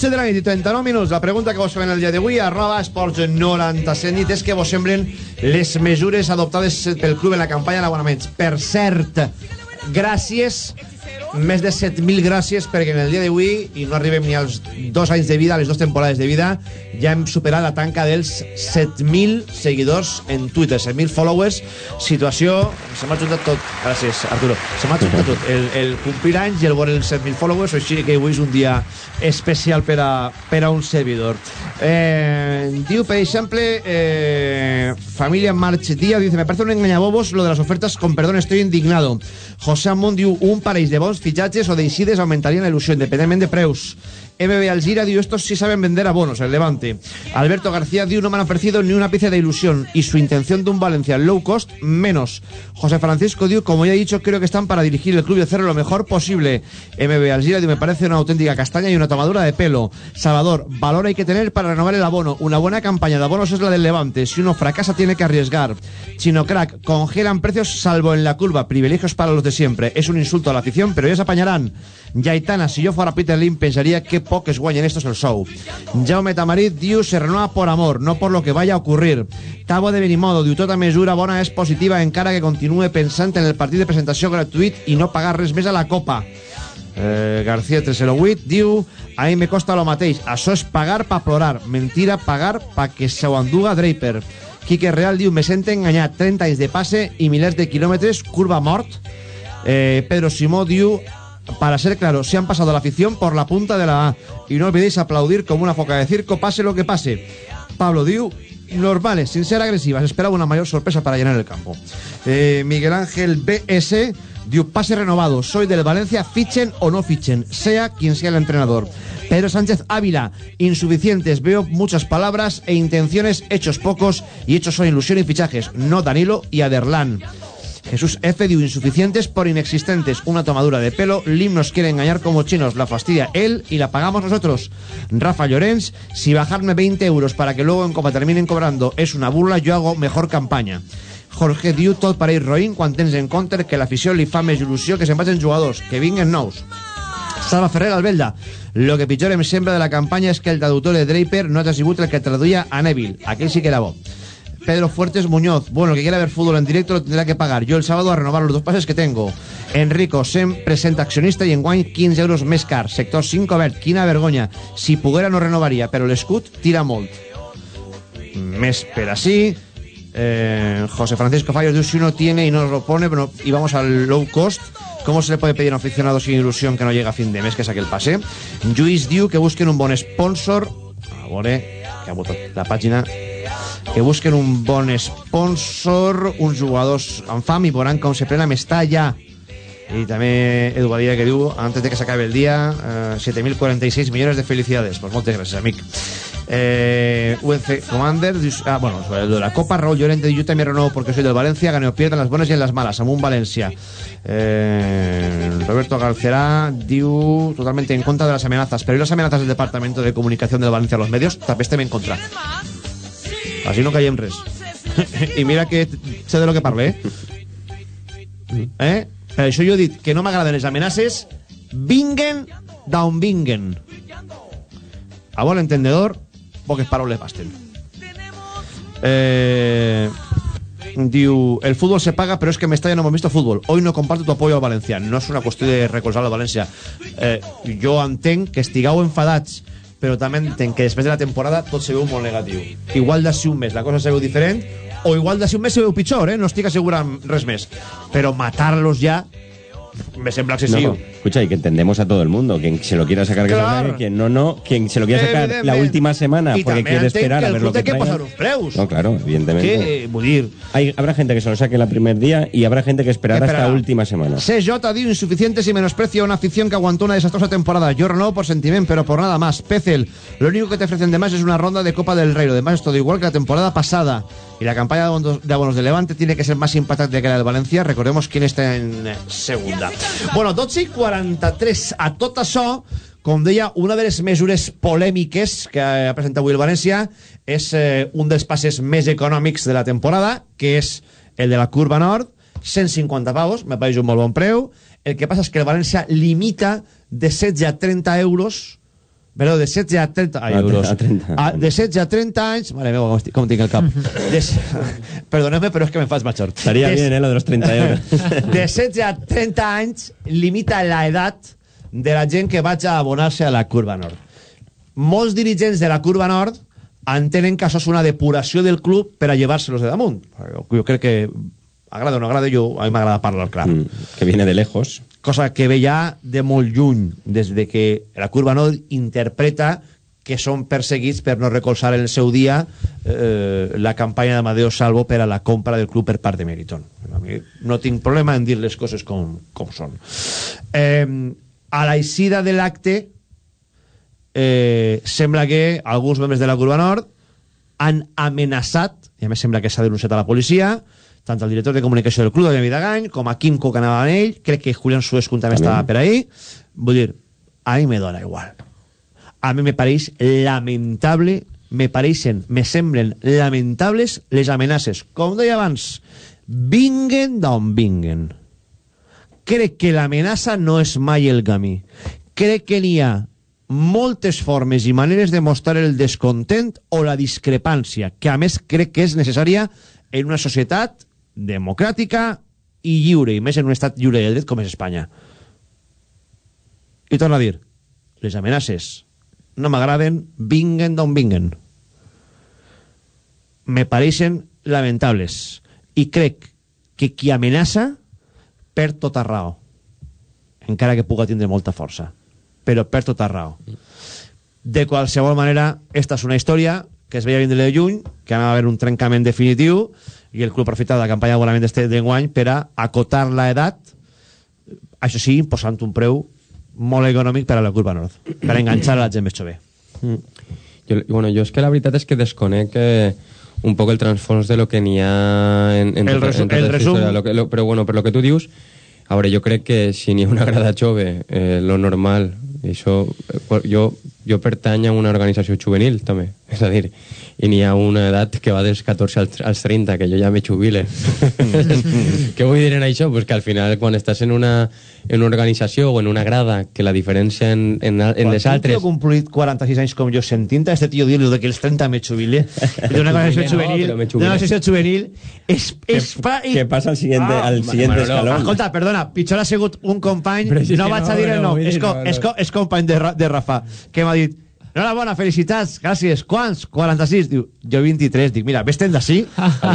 12 de la nit i 39 minuts. La pregunta que vos fem el dia d'avui, arroba esports 97 nit, és que vos semblen les mesures adoptades pel club en la campanya d'abonaments. Per cert, gràcies, més de 7.000 gràcies, perquè en el dia d'avui, i no arribem ni als dos anys de vida, a les dues temporades de vida, ja hem superat la tanca dels 7.000 seguidors en Twitter, 7.000 followers, situació... Se m'ha juntat tot, gràcies Arturo, se m'ha juntat tot, el, el complir anys i el veure els 7.000 followers, així que avui és un dia especial per a, per a un servidor. Eh, diu, per exemple, eh, Familia March Díaz, dice, me parece un engañabobos lo de las ofertas, con perdón, estoy indignado. José Amón diu, un pareix de bons fitxatges o d'eixides augmentarien la independentment de preus. MB Algira diu, estos sí saben vender abonos, el Levante. Alberto García diu, no me han ofrecido ni una pieza de ilusión y su intención de un Valencia low cost, menos. José Francisco diu, como ya he dicho, creo que están para dirigir el club y hacerlo lo mejor posible. MB Algira diu, me parece una auténtica castaña y una tomadura de pelo. Salvador, valor hay que tener para renovar el abono. Una buena campaña de abonos es la del Levante. Si uno fracasa, tiene que arriesgar. Chino Crack, congelan precios salvo en la curva. Privilegios para los de siempre. Es un insulto a la afición, pero ya se apañarán. Yaitana, si yo fuera Peter Lim, pensaría que poques guanyen estos el show. Jaume Tamarit diu, se renueva por amor, no por lo que vaya a ocurrir. Tavo de Benimodo diu, tota mesura bona és positiva encara que continue pensant en el partit de presentació gratuït i no pagar res més a la Copa. Eh, García 308 diu a mi me costa lo mateix, això és pagar pa plorar, mentira pagar pa que se ho enduga Draper. Quique Real diu, me sente enganyat, 30 anys de passe i milers de quilòmetres, curva mort. Eh, Pedro Simó diu, para ser claro, se han pasado la afición por la punta de la A y no olvidéis aplaudir como una foca de circo, pase lo que pase. Pablo diu, normales, sin ser agresivas, esperaba una mayor sorpresa para llenar el campo. Eh, Miguel Ángel BS diu, pase renovado, soy del Valencia, fichen o no fichen, sea quien sea el entrenador. Pedro Sánchez Ávila, insuficientes, veo muchas palabras e intenciones, hechos pocos y hechos son ilusión y fichajes, no Danilo y Aderlán. Jesús F. diu insuficientes por inexistentes. Una tomadura de pelo. Lim nos quiere engañar como chinos. La fastidia él y la pagamos nosotros. Rafa Llorens, si bajarme 20 euros para que luego en Copa terminen cobrando es una burla, yo hago mejor campaña. Jorge diu tot per ell roïn quan tens en compte que l'afició li fa més il·lusió que se'n vagin jugadors, que vinguen nous. Salva Ferrer Albelda. Lo que pitjor em sembla de la campanya és que el traductor de Draper no ha sigut el que traduïa a Neville. Aquell sí que era bo. Pedro Fuertes Muñoz. Bueno, el que quiera ver fútbol en directo lo tendrá que pagar. Yo el sábado a renovar los dos pases que tengo. Enrico, Sem presenta accionista i enguany 15 euros més car. Sector 5 obert. Quina vergonya. Si poguera no renovaria, però l'escut tira molt. Més per així. Eh, José Francisco Fallos diu si uno tiene y no lo pone pero, y vamos al low cost ¿Cómo se le puede pedir a un aficionado sin ilusión que no llega a fin de mes que saque el pase? Lluís diu que busquen un bon sponsor a veure, que ha votat la pàgina que busquen un bon sponsor, uns jugadors amb fam i veuran com se pren a Mestalla. I també Edu que diu, antes de que s'acabe el dia, eh, 7.046 millones de felicidades. Pues moltes gràcies, amic. Eh, Commander, ah, bueno, sobre lo de la Copa, Raúl Llorente yo también renuevo porque soy del Valencia, gane o pierda en las buenas y en las malas, Amun Valencia. Eh, Roberto Garcerá diu totalmente en contra de las amenazas, pero ¿y las amenazas del Departamento de Comunicación del Valencia a los medios? També estem en contra. Així no caiem res. *laughs* I mira que sé de lo que parle, eh? eh? Per això jo he dit que no m'agraden les amenaces vinguen d'on vinguen. A bon entendedor, poques paraules basten. Eh, diu, el fútbol se paga, pero es que en Mestalla no hemos visto fútbol. Hoy no comparto tu apoyo al Valencia. No és una qüestió de recolzar al València. Eh, jo entenc que estigueu enfadats, però també entenc que després de la temporada tot se veu molt negatiu. Igual d'ací un mes la cosa se veu diferent, o igual d'ací un mes se veu pitjor, eh? no estic assegurat res més. Però matar-los ja me sembla excesiu. No, escucha, y que entendemos a todo el mundo. Quien se lo quiera sacar, que Claro. saque. Quien no, no. Quien se lo quiera sacar la última semana porque quiere esperar a ver lo que preus. No, claro, evidentemente. Que, dir... Hay, habrá gente que se lo saque el primer día y habrá gente que esperará hasta esperará. última semana. CJ diu insuficientes y menosprecio a una afición que aguantó una desastrosa temporada. Yo renovo por sentimiento, pero por nada más. Pecel, lo único que te ofrecen de más es una ronda de Copa del Rey. Lo demás es todo igual que la temporada pasada. Y la campaña de abonos de, Levante tiene que ser más impactante que la del Valencia. Recordemos quién está en eh, segunda. Bueno, 12 i 43. A tot això, com deia, una de les mesures polèmiques que ha presentat avui el València és eh, un dels passes més econòmics de la temporada, que és el de la curva nord, 150 pavos, me pareix un molt bon preu. El que passa és que el València limita de 16 a 30 euros Perdó, de 16 a 30 ai, A euros. a 30. A, de 16 a 30 anys... Mare meva, com, tinc el cap. *laughs* De, perdoneu-me, però és que me faig major. Estaría De- bien, ¿eh? Lo de los 30 euros. *laughs* de 16 a 30 anys limita la edat de la gent que vaig a abonar-se a la Curva Nord. Molts dirigents de la Curva Nord entenen que això és una depuració del club per a llevar-se-los de damunt. Jo crec que agrada o no agrada, jo, a mi m'agrada parlar clar. Mm, que viene de lejos. Cosa que ve ja de molt lluny, des de que la Curva Nord interpreta que són perseguits per no recolzar en el seu dia eh, la campanya d'Amadeo Salvo per a la compra del club per part de Meriton. A mi no tinc problema en dir les coses com, com són. Eh, a l'eixida de l'acte eh, sembla que alguns membres de la Curva Nord han amenaçat, i a més sembla que s'ha denunciat a la policia, tant el director de comunicació del club, David Vidagany, com a Quim Cook anava amb ell, crec que Julián Suescun també També. estava per ahí. Vull dir, a mi me dona igual. A mi me pareix lamentable, me pareixen, me semblen lamentables les amenaces. Com deia abans, vinguen d'on vinguen. Crec que l'amenaça no és mai el camí. Crec que n'hi ha moltes formes i maneres de mostrar el descontent o la discrepància, que a més crec que és necessària en una societat democràtica i lliure, i més en un estat lliure de dret com és Espanya. I torno a dir, les amenaces no m'agraden, vinguen d'on vinguen. Me pareixen lamentables. I crec que qui amenaça perd tota raó. Encara que puga tindre molta força. Però perd tota raó. De qualsevol manera, esta és una història que es veia vindre de lluny, que anava a haver un trencament definitiu, i el club aprofita de la campanya d'abonament d'este d'enguany per a acotar l'edat, això sí, posant un preu molt econòmic per a la curva nord, per a enganxar a la gent més jove. Mm. Jo, bueno, jo és que la veritat és que desconec eh, un poc el transfons de lo que n'hi ha en, en, El resum- en el resum-. Lo que, lo, però bueno, per lo que tu dius, a veure, jo crec que si n'hi ha una grada jove, eh, lo normal, això, eh, jo, jo pertany a una organització juvenil, també, és a dir, i n'hi ha una edat que va dels 14 als, als 30, que jo ja me jubile. *laughs* Què vull dir en això? Pues que al final, quan estàs en una, en una organització o en una grada, que la diferència en, en, en les Quan un altres... tio complit 46 anys com jo sentint a este tio dir-li de que els 30 me jubile d'una *laughs* organització No, juvenil jubile. d'una organització juvenil és, és pa, i... Que pasa al siguiente, Ah, al siguiente Manolo, escalón. Escolta, perdona, pitjor ha sigut un company, si no vaig no, a dir el no, nom, dir, és, no, no. és, és company de, de Rafa, que m'ha dit, enhorabona, felicitats, gràcies, quants? 46? Diu, jo 23. Dic, mira, vés-te'n d'ací,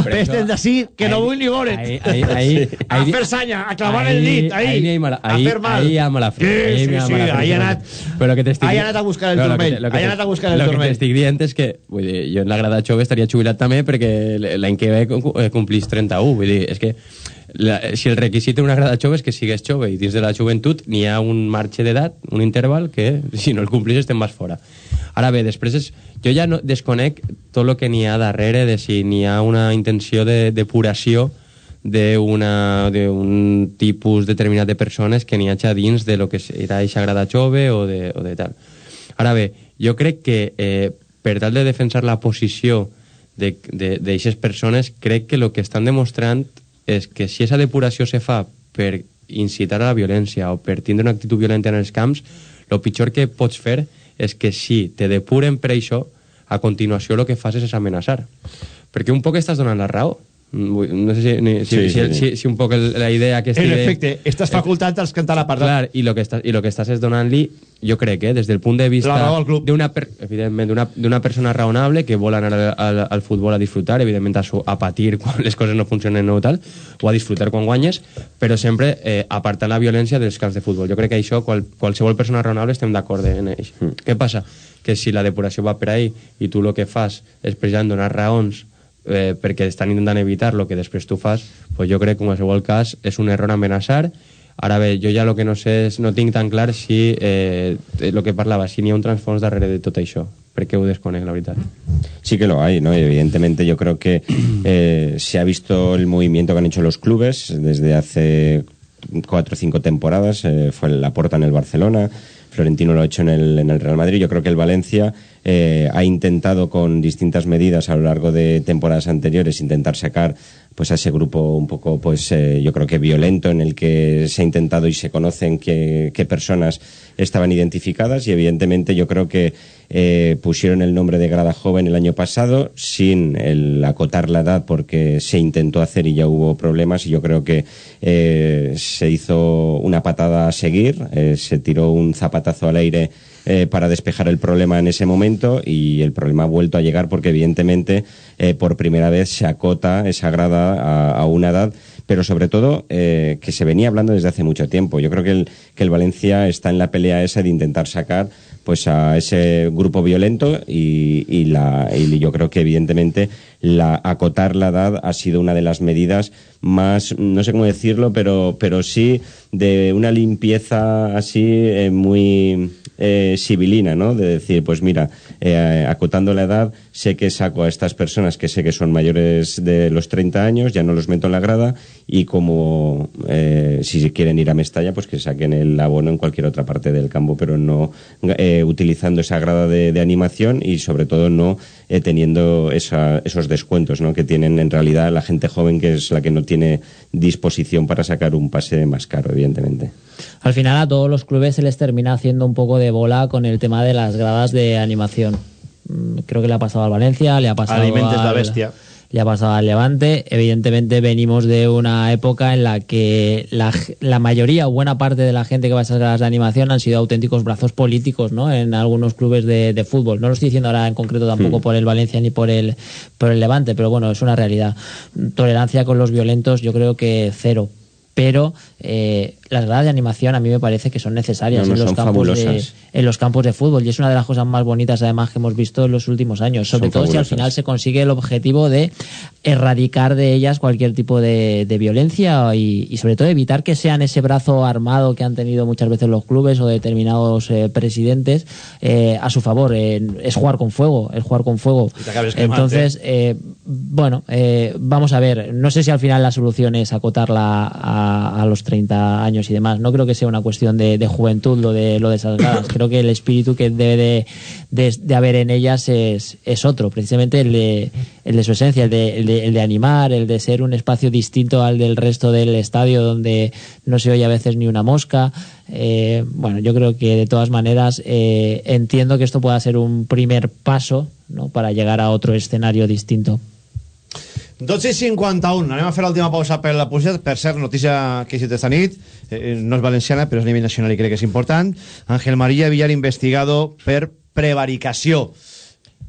vés-te'n d'ací, que no vull ni veure't. Ahí, ahí, ahí, A ahí- fer sanya, a clavar ahí- el dit, ahí, ahí mala- a ahí- fer mal. ahí hi ha mala fe, Sí, ahí sí, sí, fe. ahí ha anat, Però que t'estic ahí ha anat a buscar el No, lo que turmell, ahí ha anat a buscar el Lo que turmell. t'estic dient és que, vull dir, jo en la grada jove estaria jubilat també perquè l'any que ve eh, complís 31, vull dir, és que la, si el requisit d'una grada jove és que sigues jove i dins de la joventut n'hi ha un marge d'edat, un interval que si no el complís estem vas fora. Ara bé, després és, jo ja no desconec tot el que n'hi ha darrere de si n'hi ha una intenció de depuració d'un tipus determinat de persones que n'hi hagi dins de lo que era eixa grada jove o de, o de tal. Ara bé, jo crec que eh, per tal de defensar la posició d'aixes persones, crec que el que estan demostrant és que si aquesta depuració se fa per incitar a la violència o per tindre una actitud violenta en els camps, el pitjor que pots fer és que si te depuren per això, a continuació el que fas és amenaçar. Perquè un poc estàs donant la raó. No sé si, ni- si, Sí, si, sí, sí. si, si un poc el, la idea que En estic... efecte, estàs facultant als cantar la part. Clar, i el que estàs, i lo que estàs és donant-li, jo crec, eh, des del punt de vista d'una per, evidentment d'una d'una persona raonable que vol anar al, al, al futbol a disfrutar, evidentment a, su, a patir *laughs* quan les coses no funcionen o tal, o a disfrutar quan guanyes, però sempre eh, apartant la violència dels camps de futbol. Jo crec que això, qual, qualsevol persona raonable estem d'acord en això. Mm. Què passa? Que si la depuració va per ahí i tu el que fas és precisament donar raons eh, perquè estan intentant evitar el que després tu fas, pues jo crec que en qualsevol cas és un error amenaçar. Ara bé, jo ja el que no sé és, no tinc tan clar si eh, el que parlava, si n'hi ha un transfons darrere de tot això, perquè ho desconec, la veritat. Sí que lo hay, ¿no? Y evidentemente yo creo que *clears throat* eh, se ha visto el movimiento que han hecho los clubes desde hace cuatro o cinco temporadas. eh, fue la porta en el Barcelona, Florentino lo ha hecho en el, en el Real Madrid. Yo creo que el Valencia eh, ha intentado con distintas medidas a lo largo de temporadas anteriores intentar sacar pues a ese grupo un poco pues eh, yo creo que violento en el que se ha intentado y se conocen qué, qué personas estaban identificadas y evidentemente yo creo que eh, pusieron el nombre de Grada Joven el año pasado sin el acotar la edad porque se intentó hacer y ya hubo problemas y yo creo que eh, se hizo una patada a seguir, eh, se tiró un zapatazo al aire eh, para despejar el problema en ese momento y el problema ha vuelto a llegar porque evidentemente eh, por primera vez se acota esa grada a, a una edad pero sobre todo eh, que se venía hablando desde hace mucho tiempo. Yo creo que el, que el Valencia está en la pelea esa de intentar sacar pues a ese grupo violento y, y la, y yo creo que evidentemente la, acotar la edad ha sido una de las medidas más, no sé cómo decirlo, pero, pero sí de una limpieza así eh, muy eh, civilina, ¿no? De decir, pues mira, eh, acotando la edad, sé que saco a estas personas que sé que son mayores de los 30 años, ya no los meto en la grada y como eh, si quieren ir a Mestalla, pues que saquen el abono en cualquier otra parte del campo, pero no utilizando esa grada de animación y sobre todo no eh, teniendo esa, esos descuentos ¿no? que tienen en realidad la gente joven que es la que no tiene disposición para sacar un pase más caro, evidentemente. Al final a todos los clubes se les termina haciendo un poco de bola con el tema de las gradas de animación. Mm, Creo que le ha pasado al Valencia, le ha pasado Alimentes al, la bestia. Le ha pasado al Levante. Evidentemente venimos de una época en la que la, la mayoría o buena parte de la gente que va a esas salas de animación han sido auténticos brazos políticos ¿no? en algunos clubes de, de fútbol. No lo estoy diciendo ahora en concreto tampoco Mm. por el Valencia ni por el, por el Levante, pero bueno, es una realidad. Tolerancia con los violentos yo creo que cero. Pero eh, las gradas de animación a mí me parece que son necesarias No, no, en, los son campos de, en los campos de fútbol y es una de las cosas más bonitas además que hemos visto en los últimos años. Sobre Son todo si al final se consigue el objetivo de erradicar de ellas cualquier tipo de, de violencia y, y sobre todo evitar que sean ese brazo armado que han tenido muchas veces los clubes o determinados eh, presidentes eh, a su favor. Eh, es jugar con fuego, es jugar con fuego. te acabes quemando, Entonces, eh, bueno, eh, vamos a ver. No sé si al final la solución es acotarla a, a los 30 años y demás. No creo que sea una cuestión de, de juventud lo de lo de esas gradas. *coughs* Creo que el espíritu que debe de, de- de haber en ellas es, es otro, precisamente el de, el de su esencia, el de, el, de, el de animar, el de ser un espacio distinto al del resto del estadio donde no se oye a veces ni una mosca. Eh, bueno, yo creo que de todas maneras eh, entiendo que esto pueda ser un primer paso ¿no? para llegar a otro escenario distinto. 12 i 51, anem a fer l'última pausa per la publicitat. Per cert, notícia que llegit esta nit, eh, no és valenciana, però és a nivell nacional i crec que és important. Ángel María Villar investigado per prevaricació.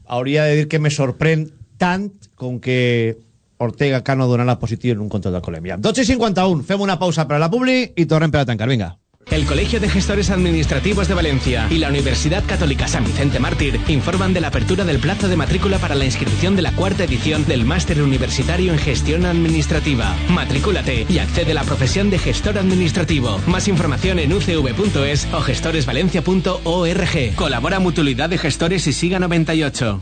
Hauria de dir que me sorprèn tant com que Ortega Cano donarà positiu en un control d'alcoholèmia. 12 i 51, fem una pausa per a la publi i tornem per a tancar. Vinga. El Colegio de Gestores Administrativos de Valencia y la Universidad Católica San Vicente Mártir informan de la apertura del plazo de matrícula para la inscripción de la cuarta edición del Máster Universitario en Gestión Administrativa. Matrículate y accede a la profesión de gestor administrativo. Más información en ucv.es o gestoresvalencia.org. Colabora Mutualidad de Gestores y Siga 98.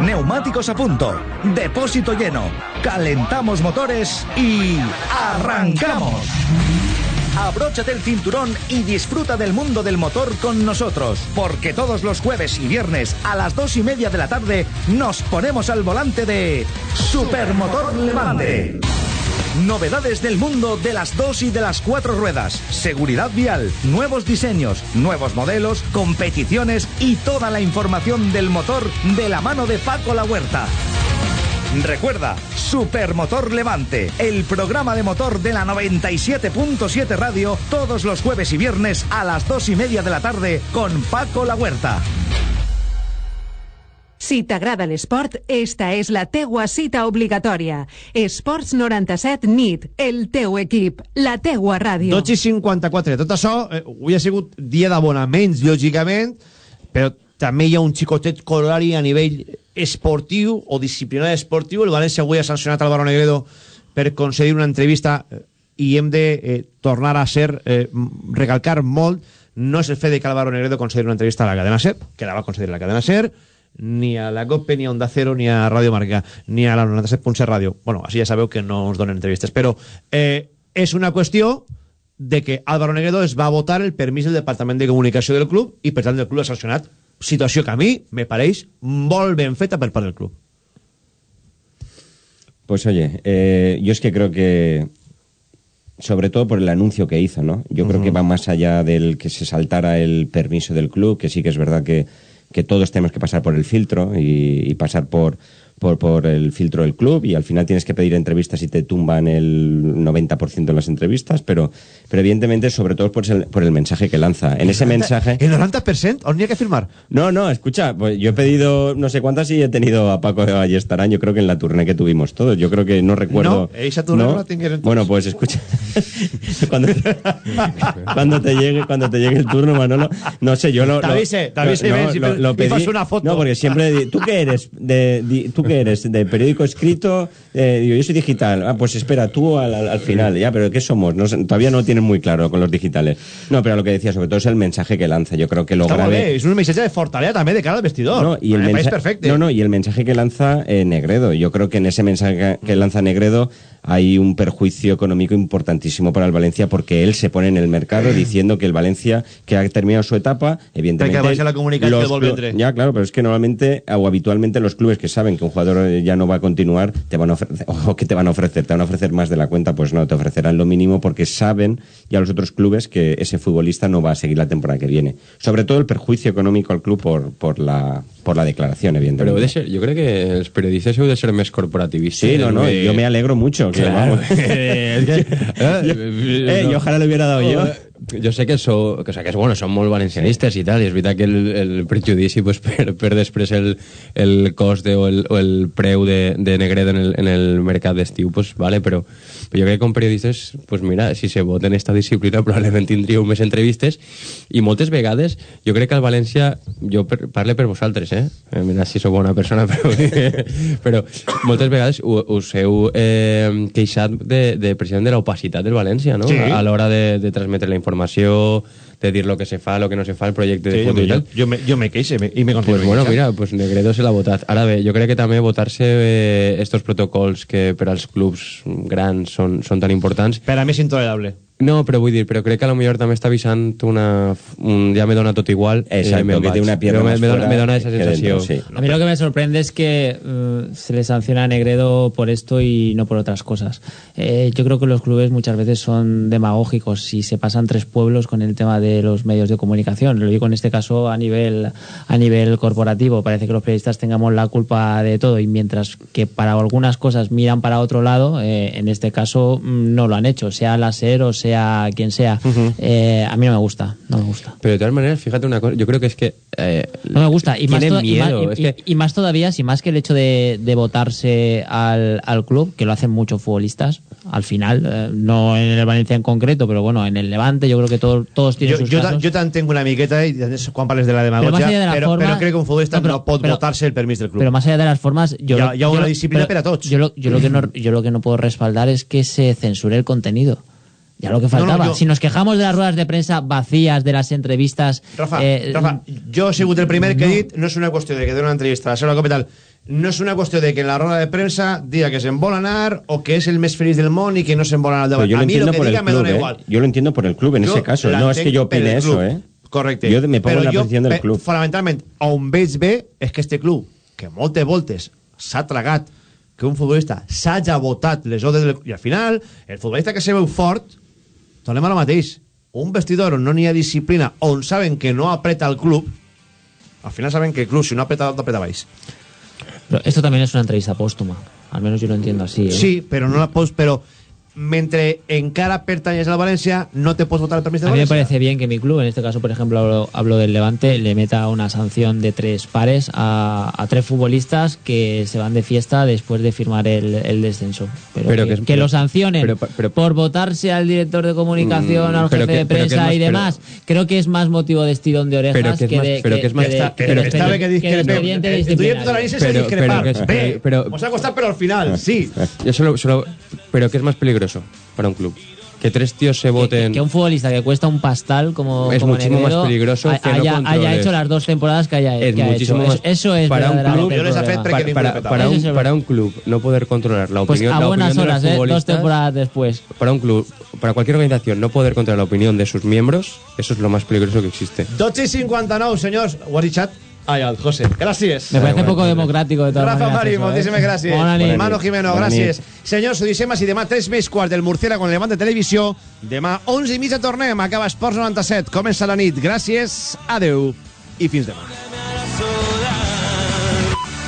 Neumáticos a punto, depósito lleno, calentamos motores y arrancamos. Abróchate el cinturón y disfruta del mundo del motor con nosotros, porque todos los jueves y viernes a las dos y media de la tarde nos ponemos al volante de Supermotor Levante. Novedades del mundo de las dos y de las cuatro ruedas, seguridad vial, nuevos diseños, nuevos modelos, competiciones y toda la información del motor de la mano de Paco La Huerta. Recuerda, Supermotor Levante, el programa de motor de la 97.7 Radio, todos los jueves y viernes a las dos y media de la tarde con Paco La Huerta. Si t'agrada l'esport, esta és la teua cita obligatòria. Esports 97 NIT, el teu equip, la teua ràdio. 12 i 54. Tot això, eh, avui ha sigut dia d'abonaments, lògicament, però també hi ha un xicotet colorari a nivell esportiu o disciplinari esportiu. El València avui ha sancionat Álvaro Negredo per concedir una entrevista eh, i hem de eh, tornar a ser, eh, recalcar molt, no és el fet de que Álvaro Negredo concedi una entrevista a la cadena SER, que la va concedir la cadena SER, ni a la COPE, ni a Onda Cero, ni a Radio Marca, ni a la 97.7 Ràdio. Bueno, així ja sabeu que no us donen entrevistes, però eh, és una qüestió de que Álvaro Negredo es va votar el permís del Departament de Comunicació del club i per tant el club ha sancionat situació que a mi me pareix molt ben feta per part del club. Pues oye, eh, yo es que creo que, sobre todo por el anuncio que hizo, ¿no? Yo creo que va más allá del que se saltara el permiso del club, que sí que es verdad que, que todos tenemos que pasar por el filtro y, y pasar por, por, por el filtro del club y al final tienes que pedir entrevistas y te tumban el 90% de las entrevistas, pero, pero evidentemente sobre todo por el, por el mensaje que lanza. En ese mensaje... El 90% on n'hi ha que firmar. No, no, escucha, pues yo he pedido no sé cuántas y he tenido a Paco Ballestarán, yo creo que en la turné que tuvimos todos, yo creo que no recuerdo... No, esa turné no la. Bueno, pues escucha, *laughs* cuando, *laughs* cuando te llegue cuando te llegue el turno, Manolo, no sé, yo lo... T'avise, t'avise no, ben, no, si lo- lo pedí- una foto. No, porque siempre, ¿tú qué eres? De, di- ¿Tú qué eres? ¿De periódico escrito? Eh, digo, yo soy digital. Ah, pues espera, tú al, al- al final, ya, pero ¿qué somos? No todavía no tienen muy claro con los digitales. No, pero lo que decía, sobre todo es el mensaje que lanza. Yo creo que lo molt grave... bé, és un missatge de fortalesa també de cara al vestidor. No, y el Me parece mensa- perfecte. No, no, y el mensaje que lanza eh, Negredo. Yo creo que en ese mensaje que- que lanza Negredo hay un perjuicio económico importantísimo para el Valencia porque él se pone en el mercado *clears throat* diciendo que el Valencia, que ha terminado su etapa, evidentemente... Ser la comunicació los. Ya, claro, pero es que normalmente o habitualmente los clubes que saben que un jugador ya no va a continuar, te van a ofrecer, o que te van a ofrecer, te van a ofrecer más de la cuenta, pues no, te ofrecerán lo mínimo porque saben ya los otros clubes que ese futbolista no va a seguir la temporada que viene. Sobre todo el perjuicio económico al club por, por la por la declaración, evidentemente. de ser, jo crec que els periodistes heu de ser més corporativistes. Sí, no, no, Eh, yo me alegro mucho. que, Claro. vamos. *laughs* *laughs* eh, Eh, y ojalá lo hubiera dado yo. Jo sé que, sou, que, que és, bueno, són molt valencianistes i tal, i és veritat que el, el prejudici pues, per, per després el, el cost de, o, el, o el preu de, de Negredo en el, en el mercat d'estiu, pues, vale, però, però jo crec que com periodistes, pues, mira, si se vota en esta disciplina *laughs* probablement tindríeu més entrevistes i moltes vegades jo crec que al València, jo per, parle per vosaltres, eh? Eh, Mira si sou bona persona, *laughs* però, però moltes vegades us heu eh, queixat de, de, precisament de l'opacitat del València, no? Sí. A, a l'hora de, de transmetre la informació, de dir lo que se fa, lo que no se fa, el projecte de Sí, futur i jo, tal. jo, me, jo me queixe me, i me continuo Pues bueno, mira, pues Negredo se l'ha votat. Ara bé, jo crec que també votar-se eh, estos protocols que per als clubs grans són, són tan importants. Per a mi és intolerable. No, però vull dir, però crec que a lo millor també està avisant una... Un, ja me dona tot igual. Exacto, me'n que té una pierna Però me, más me, dona, fuera me dona esa que sensació. dentro, sí. A mí lo que me sorprende es que eh, se le sanciona a Negredo por esto y no por otras cosas. Eh, yo creo que los clubes muchas veces son demagógicos y se pasan tres pueblos con el tema de los medios de comunicación. Lo digo en este caso a nivel, a nivel corporativo. Parece que los periodistas tengamos la culpa de todo y mientras que para algunas cosas miran para otro lado, eh, en este caso mm, no lo han hecho, sea la SER o sea quien sea. Eh, a mí no me gusta, no me gusta. Pero de todas maneras, fíjate una cosa, yo creo que es que... eh, No me gusta. Y más, y miedo. y- es que y- y más todavía, si más que el hecho de, de votarse al, al club, que lo hacen muchos futbolistas, al final, eh, no en el Valencia en concreto, pero bueno, en el Levante, yo creo que todo- todos tienen Jo, sus jo, casos. jo te'n tenc una miqueta i després quan parles de la Pero más demagogia, allá de la però, forma- però crec que un futbolista No, pot però- votar-se el permís del club. Pero más allá de las formas, yo, yo una lo- disciplina pero per a. Yo lo, yo, lo que no, yo lo que no puedo respaldar es que se censure el contenido. Ya lo que faltaba. No, no, yo- Si nos quejamos de las ruedas de prensa vacías, de las entrevistas. Rafa, eh, Rafa, jo he sigut el primer que he dit no és una qüestió de que doni una entrevista a la seva copa i tal, no és una qüestió de que en la roda de premsa diga que se'n vol anar o que és el més feliç del món i que no se'n vol anar al yo lo A mi lo entiendo que por el diga me club, dona ¿eh? igual. Yo lo entiendo por el club en Jo ese caso. No es que yo opine eso, club. ¿eh? Correcte. Yo me pongo Però en la posición del club. Fonamentalment, on veig bé és que este club, que moltes voltes s'ha tragat que un futbolista s'haja votat les ordres del... I al final, el futbolista que se veu fort, tornem a lo mateix. Un vestidor on no n'hi ha disciplina, on saben que no apreta el club, al final saben que el club, si no apreta dalt, apreta baix. pero esto también es una entrevista póstuma. Al menos yo lo entiendo así. ¿eh? Sí, però no la pots... Però mentre encara pertanyes al València, no te pots votar el permís de A mí me parece bien que mi club, en este caso, por ejemplo, hablo, hablo del Levante, le meta una sanción de tres pares a, a tres futbolistas que se van de fiesta después de firmar el, el descenso. Pero, Pero que, que es- que pero- lo sancionen pero- pero- por votarse al director de comunicación, Mm, al jefe que- de prensa más- y pero- demás, creo que es más motivo de estirón de orejas Pero que es que más- de, pero que es más- de- está- que pero que que disciplinario. Pero- pero ¿qué es más peligroso para un club? Que tres tíos se Que, voten... que un futbolista que cuesta un pastal como, Es como muchísimo Negredo más peligroso que no haya, haya controles. hecho las dos temporadas que haya, es que ha muchísimo hecho. más Es- Eso es para un club para, para- para un, para un club no poder controlar la Pues opinión a la buenas opinión de los horas, ¿eh? dos temporadas después. para un club para cualquier organización no poder controlar la opinión de sus miembros eso es lo más peligroso que existe 12 i 59, senyors. Ho ha Ai, el José. Gràcies. Me parece poco democrático de todas Rafa maneras. Mari, eso, ¿eh? moltíssimes gràcies. Bona nit. Mano Jimeno, Bona gràcies. Senyors, ho deixem així demà 3 més quarts del Murciera con el Levante Televisió. Demà 11 i mitja tornem. Acaba Esports 97. Comença la nit. Gràcies, adeu i fins demà.